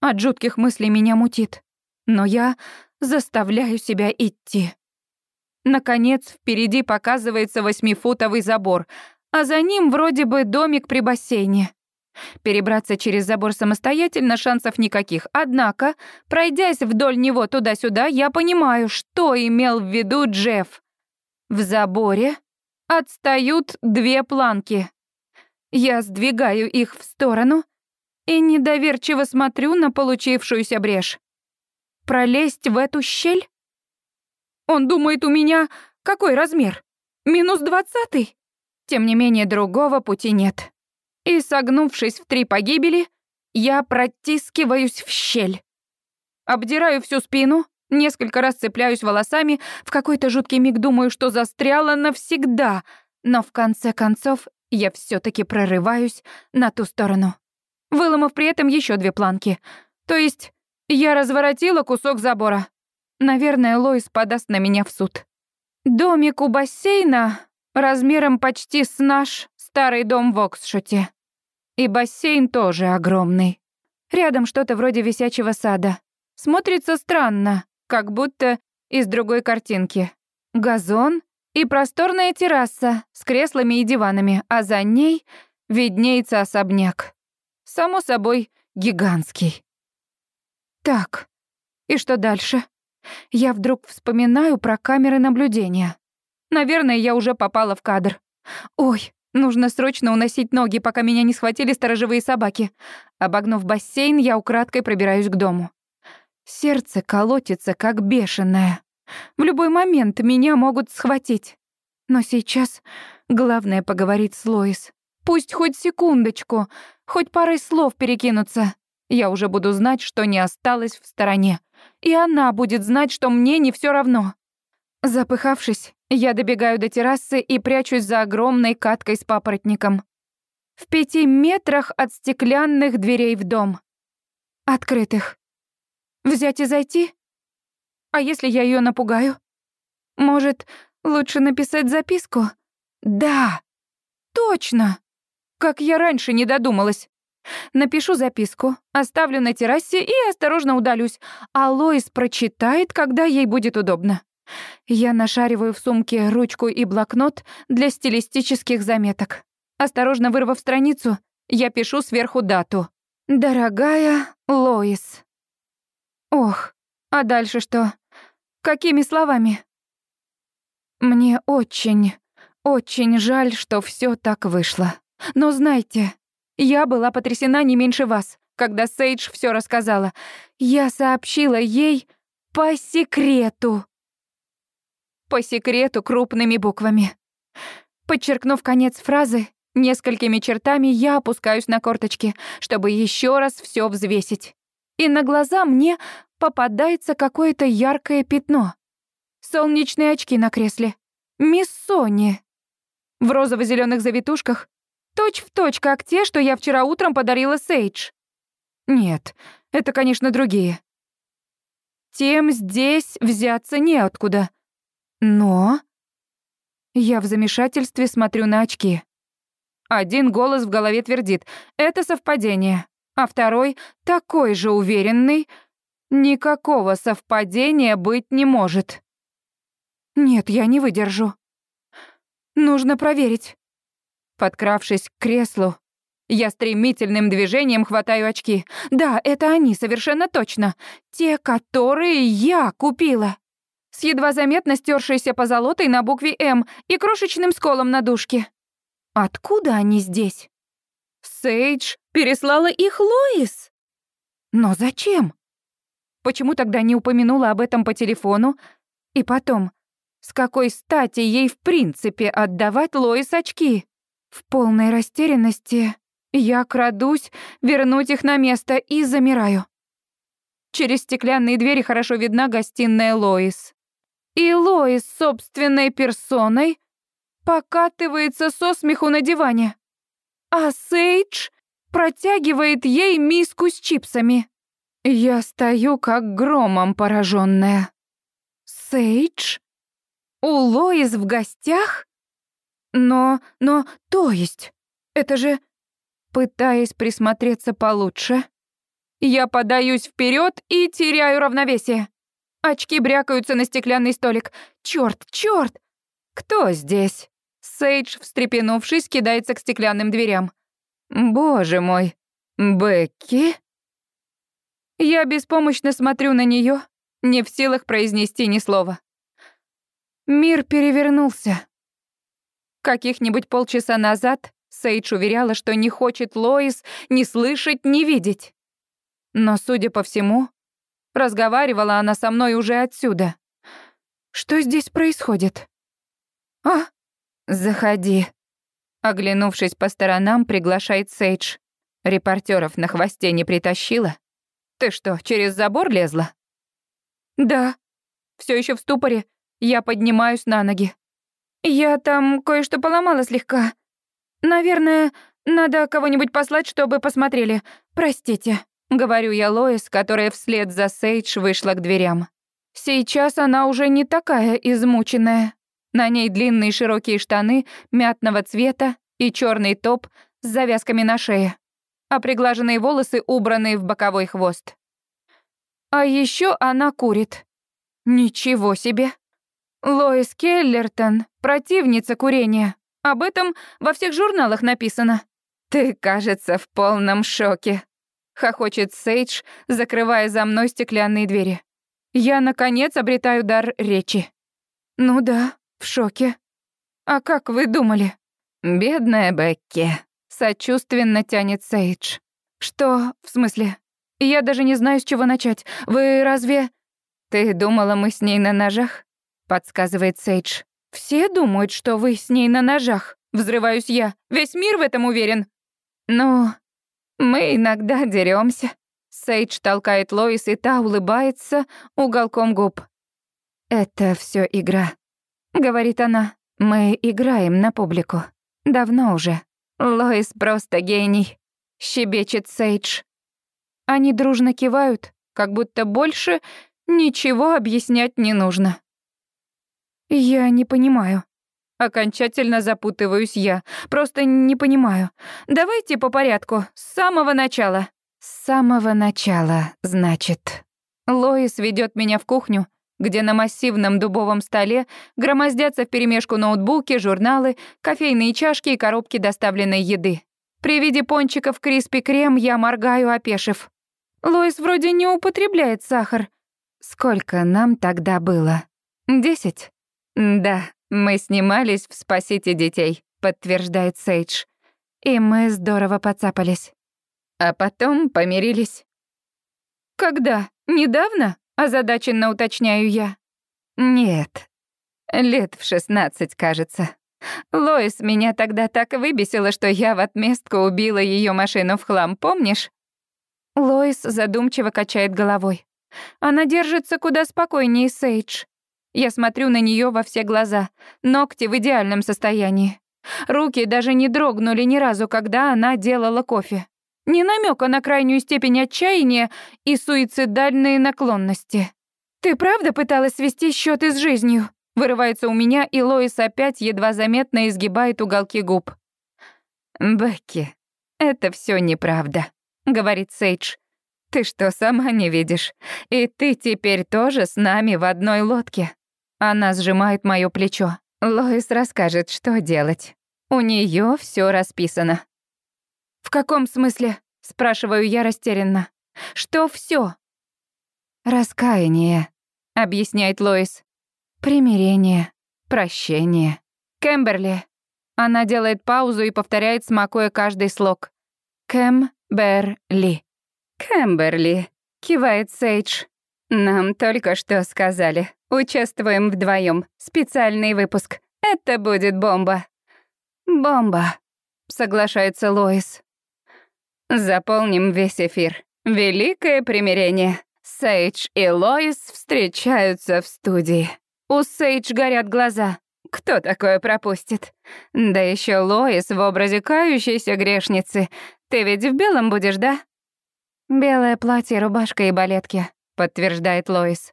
От жутких мыслей меня мутит. Но я заставляю себя идти. Наконец, впереди показывается восьмифутовый забор, а за ним вроде бы домик при бассейне. Перебраться через забор самостоятельно шансов никаких. Однако, пройдясь вдоль него туда-сюда, я понимаю, что имел в виду Джефф. В заборе отстают две планки. Я сдвигаю их в сторону и недоверчиво смотрю на получившуюся брешь. Пролезть в эту щель? Он думает, у меня какой размер? Минус двадцатый? Тем не менее, другого пути нет. И, согнувшись в три погибели, я протискиваюсь в щель. Обдираю всю спину, Несколько раз цепляюсь волосами, в какой-то жуткий миг думаю, что застряла навсегда, но в конце концов я все таки прорываюсь на ту сторону, выломав при этом еще две планки. То есть я разворотила кусок забора. Наверное, Лоис подаст на меня в суд. Домик у бассейна размером почти с наш старый дом в Оксшоте. И бассейн тоже огромный. Рядом что-то вроде висячего сада. Смотрится странно, как будто из другой картинки. Газон и просторная терраса с креслами и диванами, а за ней виднеется особняк. Само собой, гигантский. Так, и что дальше? Я вдруг вспоминаю про камеры наблюдения. Наверное, я уже попала в кадр. Ой, нужно срочно уносить ноги, пока меня не схватили сторожевые собаки. Обогнув бассейн, я украдкой пробираюсь к дому. Сердце колотится, как бешеное. В любой момент меня могут схватить. Но сейчас главное поговорить с Лоис. Пусть хоть секундочку, хоть парой слов перекинуться. Я уже буду знать, что не осталось в стороне. И она будет знать, что мне не все равно. Запыхавшись, я добегаю до террасы и прячусь за огромной каткой с папоротником. В пяти метрах от стеклянных дверей в дом. Открытых. Взять и зайти? А если я ее напугаю? Может, лучше написать записку? Да, точно! Как я раньше не додумалась. Напишу записку, оставлю на террасе и осторожно удалюсь, а Лоис прочитает, когда ей будет удобно. Я нашариваю в сумке ручку и блокнот для стилистических заметок. Осторожно вырвав страницу, я пишу сверху дату. «Дорогая Лоис». Ох, а дальше что? Какими словами? Мне очень, очень жаль, что все так вышло. Но знайте, я была потрясена не меньше вас, когда Сейдж все рассказала. Я сообщила ей по секрету. По секрету крупными буквами. Подчеркнув конец фразы, несколькими чертами я опускаюсь на корточки, чтобы еще раз все взвесить и на глаза мне попадается какое-то яркое пятно. Солнечные очки на кресле. Мисс Сони. В розово зеленых завитушках. Точь в точь, как те, что я вчера утром подарила Сейдж. Нет, это, конечно, другие. Тем здесь взяться неоткуда. Но... Я в замешательстве смотрю на очки. Один голос в голове твердит «Это совпадение» а второй такой же уверенный. Никакого совпадения быть не может. Нет, я не выдержу. Нужно проверить. Подкравшись к креслу, я стремительным движением хватаю очки. Да, это они, совершенно точно. Те, которые я купила. С едва заметно стёршейся позолотой на букве «М» и крошечным сколом на дужке. Откуда они здесь? Сейдж переслала их Лоис. Но зачем? Почему тогда не упомянула об этом по телефону? И потом, с какой стати ей в принципе отдавать Лоис очки? В полной растерянности я крадусь вернуть их на место и замираю. Через стеклянные двери хорошо видна гостиная Лоис. И Лоис собственной персоной покатывается со смеху на диване а Сейдж протягивает ей миску с чипсами. Я стою как громом пораженная. Сейдж? У Лоис в гостях? Но, но, то есть, это же... Пытаясь присмотреться получше, я подаюсь вперед и теряю равновесие. Очки брякаются на стеклянный столик. Черт, черт! Кто здесь? Сейдж, встрепенувшись, кидается к стеклянным дверям. «Боже мой! Бекки?» Я беспомощно смотрю на нее, не в силах произнести ни слова. Мир перевернулся. Каких-нибудь полчаса назад Сейдж уверяла, что не хочет Лоис ни слышать, ни видеть. Но, судя по всему, разговаривала она со мной уже отсюда. Что здесь происходит? А? «Заходи». Оглянувшись по сторонам, приглашает Сейдж. Репортеров на хвосте не притащила? Ты что, через забор лезла? Да. Все еще в ступоре. Я поднимаюсь на ноги. Я там кое-что поломала слегка. Наверное, надо кого-нибудь послать, чтобы посмотрели. Простите. Говорю я Лоис, которая вслед за Сейдж вышла к дверям. Сейчас она уже не такая измученная. На ней длинные широкие штаны мятного цвета и черный топ с завязками на шее, а приглаженные волосы убраны в боковой хвост. А еще она курит. Ничего себе. Лоис Келлертон, противница курения. Об этом во всех журналах написано. Ты, кажется, в полном шоке. Хохочет Сейдж, закрывая за мной стеклянные двери. Я, наконец, обретаю дар речи. Ну да, в шоке. А как вы думали? Бедная Бекки. Сочувственно тянет Сейдж. Что, в смысле? Я даже не знаю, с чего начать. Вы разве... Ты думала, мы с ней на ножах? Подсказывает Сейдж. Все думают, что вы с ней на ножах. Взрываюсь я. Весь мир в этом уверен. Ну, мы иногда деремся. Сейдж толкает Лоис, и та улыбается уголком губ. Это все игра. Говорит она. Мы играем на публику. Давно уже. Лоис просто гений. Щебечет Сейдж. Они дружно кивают, как будто больше ничего объяснять не нужно. Я не понимаю. Окончательно запутываюсь я. Просто не понимаю. Давайте по порядку, с самого начала. С самого начала, значит. Лоис ведет меня в кухню, где на массивном дубовом столе громоздятся вперемешку ноутбуки, журналы, кофейные чашки и коробки доставленной еды. При виде пончиков Криспи Крем я моргаю, опешив. Лоис вроде не употребляет сахар. Сколько нам тогда было? Десять? Да, мы снимались в «Спасите детей», подтверждает Сейдж. И мы здорово поцапались. А потом помирились. Когда? Недавно? Озадаченно уточняю я. Нет. Лет в шестнадцать, кажется. Лоис меня тогда так выбесила, что я в отместку убила ее машину в хлам, помнишь? Лоис задумчиво качает головой. Она держится куда спокойнее Сейдж. Я смотрю на нее во все глаза. Ногти в идеальном состоянии. Руки даже не дрогнули ни разу, когда она делала кофе. Ни намека на крайнюю степень отчаяния и суицидальные наклонности. «Ты правда пыталась свести счеты с жизнью?» Вырывается у меня, и Лоис опять едва заметно изгибает уголки губ. «Бекки, это все неправда», — говорит Сейдж. «Ты что, сама не видишь? И ты теперь тоже с нами в одной лодке». Она сжимает моё плечо. Лоис расскажет, что делать. У неё всё расписано. «В каком смысле?» — спрашиваю я растерянно. «Что всё?» «Раскаяние», — объясняет Лоис. «Примирение, прощение. Кэмберли». Она делает паузу и повторяет, смакуя каждый слог. Кэмберли. Кэмберли, кивает Сейдж. Нам только что сказали. Участвуем вдвоем. Специальный выпуск. Это будет бомба. Бомба, соглашается Лоис. Заполним весь эфир. Великое примирение. Сейдж и Лоис встречаются в студии. У Сейдж горят глаза. Кто такое пропустит? Да еще Лоис в образе кающейся грешницы. Ты ведь в белом будешь, да? Белое платье, рубашка и балетки, подтверждает Лоис.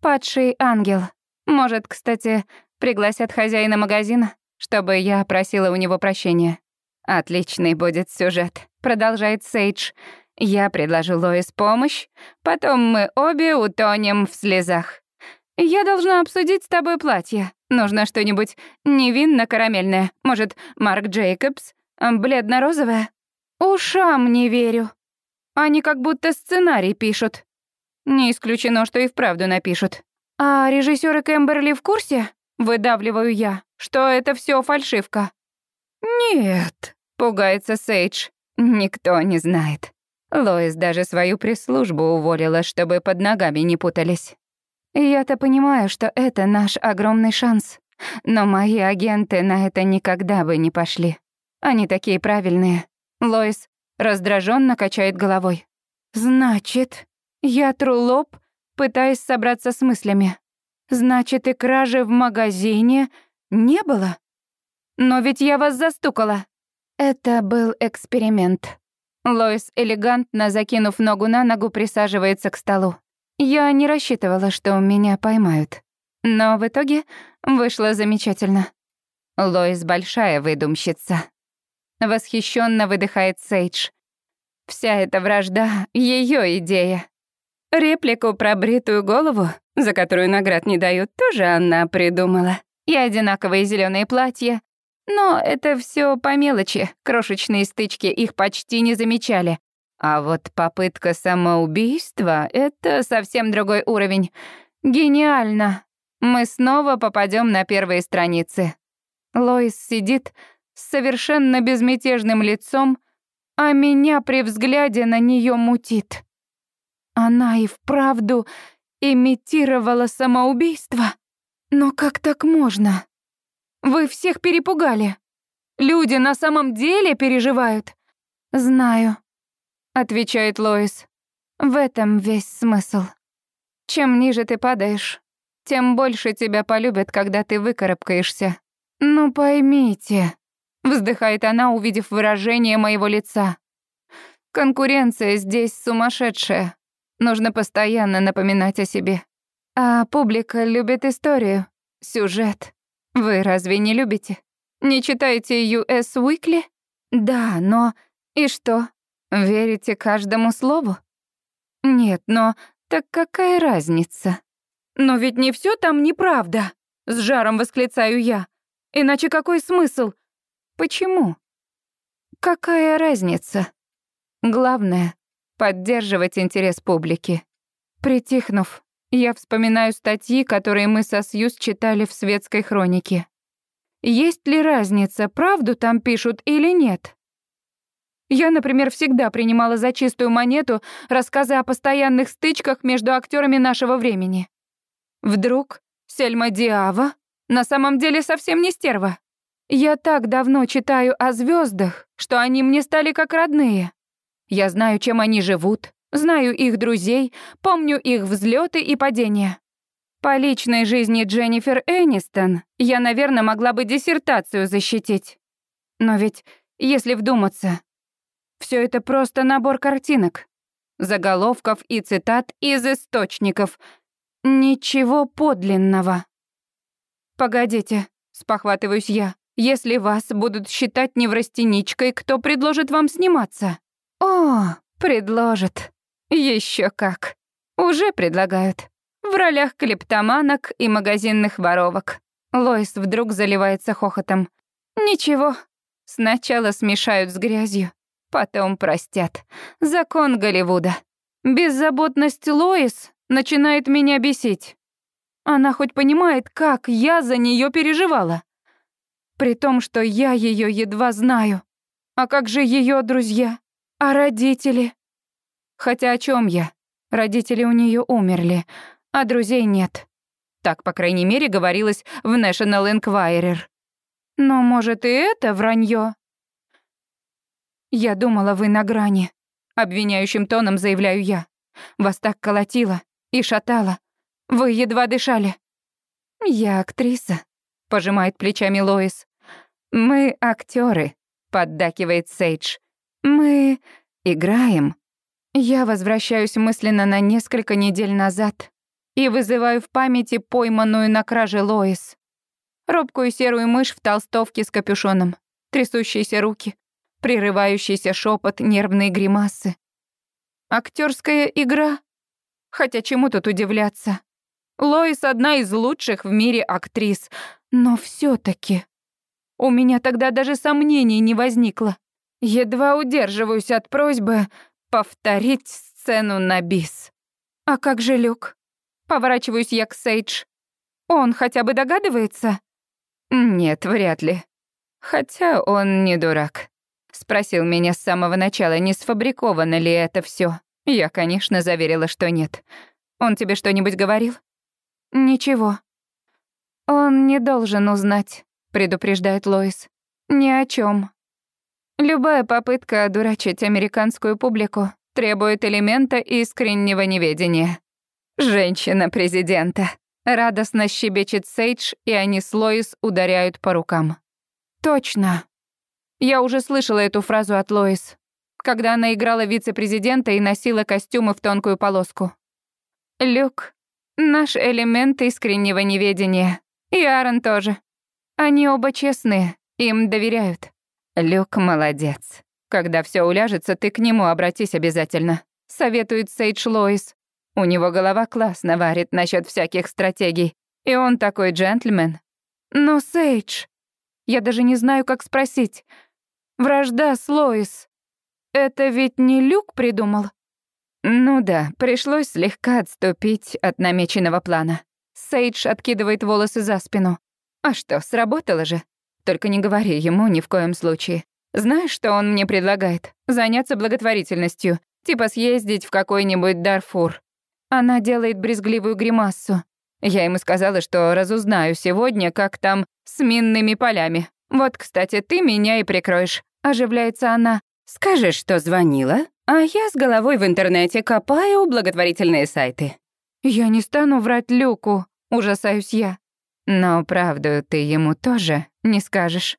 Падший ангел. Может, кстати, пригласят хозяина магазина, чтобы я просила у него прощения. Отличный будет сюжет, продолжает Сейдж. Я предложу Лоис помощь, потом мы обе утонем в слезах. Я должна обсудить с тобой платье. Нужно что-нибудь невинно-карамельное. Может, Марк Джейкобс? Бледно-розовое? Ушам не верю. Они как будто сценарий пишут. Не исключено, что и вправду напишут. А режиссеры Кэмберли в курсе? Выдавливаю я, что это все фальшивка. Нет, пугается Сейдж. Никто не знает. Лоис даже свою пресс-службу уволила, чтобы под ногами не путались. Я-то понимаю, что это наш огромный шанс. Но мои агенты на это никогда бы не пошли. Они такие правильные. Лоис раздраженно качает головой. «Значит, я тру лоб пытаясь собраться с мыслями. Значит, и кражи в магазине не было? Но ведь я вас застукала. Это был эксперимент. Лоис, элегантно закинув ногу на ногу, присаживается к столу. Я не рассчитывала, что меня поймают. Но в итоге вышло замечательно. Лоис большая выдумщица. Восхищенно выдыхает Сейдж. Вся эта вражда — ее идея. Реплику про бритую голову, за которую наград не дают, тоже она придумала. И одинаковые зеленые платья. Но это все по мелочи, крошечные стычки их почти не замечали. А вот попытка самоубийства — это совсем другой уровень. Гениально. Мы снова попадем на первые страницы. Лоис сидит с совершенно безмятежным лицом, а меня при взгляде на нее мутит. Она и вправду имитировала самоубийство? Но как так можно? Вы всех перепугали. Люди на самом деле переживают. Знаю, отвечает Лоис. В этом весь смысл. Чем ниже ты падаешь, тем больше тебя полюбят, когда ты выкарабкаешься. Ну поймите, вздыхает она, увидев выражение моего лица. Конкуренция здесь сумасшедшая. Нужно постоянно напоминать о себе. А публика любит историю, сюжет. Вы разве не любите? Не читаете US Weekly? Да, но и что? Верите каждому слову? Нет, но так какая разница? Но ведь не все там неправда, с жаром восклицаю я. Иначе какой смысл? Почему? Какая разница? Главное — поддерживать интерес публики. Притихнув, я вспоминаю статьи, которые мы со Сьюз читали в светской хронике. Есть ли разница, правду там пишут или нет? Я, например, всегда принимала за чистую монету рассказы о постоянных стычках между актерами нашего времени. Вдруг Сельма Диава на самом деле совсем не стерва. Я так давно читаю о звездах, что они мне стали как родные. Я знаю, чем они живут, знаю их друзей, помню их взлеты и падения. По личной жизни Дженнифер Энистон я, наверное, могла бы диссертацию защитить. Но ведь, если вдуматься, все это просто набор картинок, заголовков и цитат из источников. Ничего подлинного. Погодите, спохватываюсь я. Если вас будут считать неврастеничкой, кто предложит вам сниматься? О, предложат. Еще как. Уже предлагают. В ролях клептоманок и магазинных воровок. Лоис вдруг заливается хохотом. Ничего, сначала смешают с грязью, потом простят. Закон Голливуда. Беззаботность Лоис начинает меня бесить. Она хоть понимает, как я за нее переживала. При том, что я ее едва знаю. А как же ее друзья? А родители? Хотя о чем я? Родители у нее умерли, а друзей нет. Так, по крайней мере, говорилось в National Enquirer. Но, может, и это вранье? Я думала, вы на грани. Обвиняющим тоном заявляю я. Вас так колотило и шатало. Вы едва дышали. Я актриса, пожимает плечами Лоис. Мы актеры, поддакивает Сейдж. Мы играем. Я возвращаюсь мысленно на несколько недель назад и вызываю в памяти пойманную на краже Лоис. Робкую серую мышь в толстовке с капюшоном, трясущиеся руки, прерывающийся шепот, нервные гримасы. Актерская игра? Хотя чему тут удивляться? Лоис одна из лучших в мире актрис, но все таки у меня тогда даже сомнений не возникло. Едва удерживаюсь от просьбы повторить сцену на бис. А как же Люк? Поворачиваюсь я к Сейдж. Он хотя бы догадывается? Нет, вряд ли. Хотя он не дурак. Спросил меня с самого начала, не сфабриковано ли это все. Я, конечно, заверила, что нет. Он тебе что-нибудь говорил? Ничего. Он не должен узнать предупреждает Лоис. Ни о чем. Любая попытка одурачить американскую публику требует элемента искреннего неведения. «Женщина президента», — радостно щебечет Сейдж, и они с Лоис ударяют по рукам. «Точно!» Я уже слышала эту фразу от Лоис, когда она играла вице-президента и носила костюмы в тонкую полоску. «Люк, наш элемент искреннего неведения. И Аарон тоже. Они оба честные, им доверяют. Люк молодец. Когда все уляжется, ты к нему обратись обязательно. Советует Сейдж Лоис. У него голова классно варит насчет всяких стратегий. И он такой джентльмен. Но, Сейдж, я даже не знаю, как спросить. Вражда с Лоис. Это ведь не Люк придумал? Ну да, пришлось слегка отступить от намеченного плана. Сейдж откидывает волосы за спину. А что, сработало же? Только не говори ему ни в коем случае. Знаешь, что он мне предлагает? Заняться благотворительностью. Типа съездить в какой-нибудь Дарфур. Она делает брезгливую гримассу. Я ему сказала, что разузнаю сегодня, как там с минными полями. Вот, кстати, ты меня и прикроешь. Оживляется она. Скажи, что звонила, а я с головой в интернете копаю благотворительные сайты. Я не стану врать Люку, ужасаюсь я. Но правду ты ему тоже не скажешь.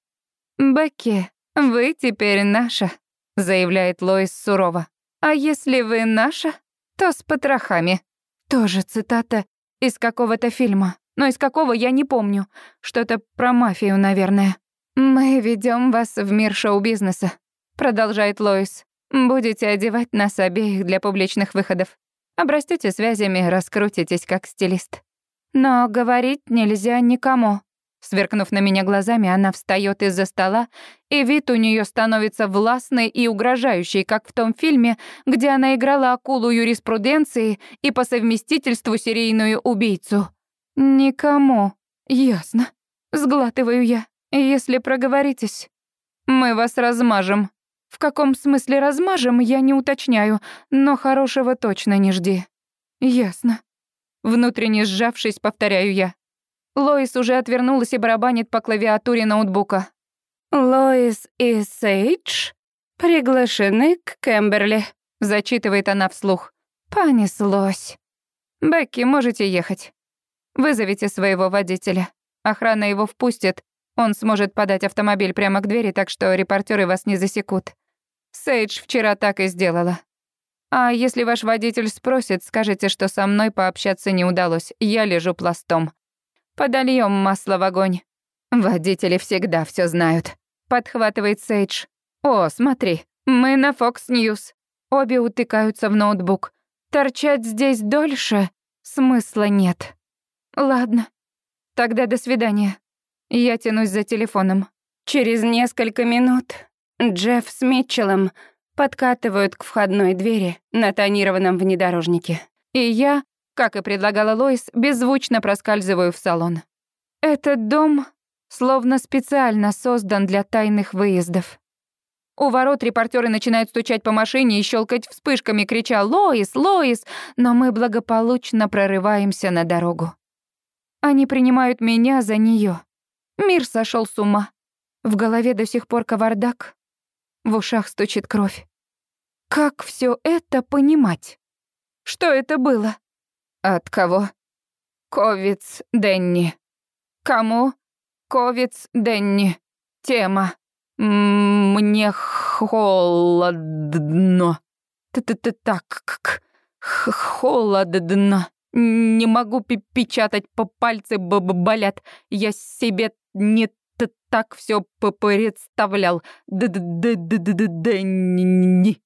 «Бекки, вы теперь наша», — заявляет Лоис сурово. «А если вы наша, то с потрохами». Тоже цитата из какого-то фильма, но из какого я не помню. Что-то про мафию, наверное. «Мы ведем вас в мир шоу-бизнеса», — продолжает Лоис. «Будете одевать нас обеих для публичных выходов. Обрастете связями, раскрутитесь как стилист. Но говорить нельзя никому. Сверкнув на меня глазами, она встает из-за стола, и вид у нее становится властный и угрожающий, как в том фильме, где она играла акулу юриспруденции и по совместительству серийную убийцу. «Никому. Ясно. Сглатываю я. Если проговоритесь, мы вас размажем. В каком смысле размажем, я не уточняю, но хорошего точно не жди. Ясно». Внутренне сжавшись, повторяю я. Лоис уже отвернулась и барабанит по клавиатуре ноутбука. «Лоис и Сейдж приглашены к Кэмберли», — зачитывает она вслух. «Понеслось. Бекки, можете ехать. Вызовите своего водителя. Охрана его впустит. Он сможет подать автомобиль прямо к двери, так что репортеры вас не засекут. Сейдж вчера так и сделала. А если ваш водитель спросит, скажите, что со мной пообщаться не удалось. Я лежу пластом. Подольем масло в огонь. Водители всегда все знают. Подхватывает Сейдж. О, смотри, мы на Fox News. Обе утыкаются в ноутбук. Торчать здесь дольше смысла нет. Ладно. Тогда до свидания. Я тянусь за телефоном. Через несколько минут Джефф с Митчеллом подкатывают к входной двери на тонированном внедорожнике. И я как и предлагала Лоис, беззвучно проскальзываю в салон. Этот дом словно специально создан для тайных выездов. У ворот репортеры начинают стучать по машине и щелкать вспышками, крича «Лоис! Лоис!», но мы благополучно прорываемся на дорогу. Они принимают меня за нее. Мир сошел с ума. В голове до сих пор кавардак. В ушах стучит кровь. Как все это понимать? Что это было? От кого? Ковиц Денни. Кому? Ковиц Денни. Тема. Мне холодно. Т-т-т так. Холодно. Не могу печатать, по пальцы б -б болят. Я себе не т так все представлял. Д-д-д-д-д-д-Денни.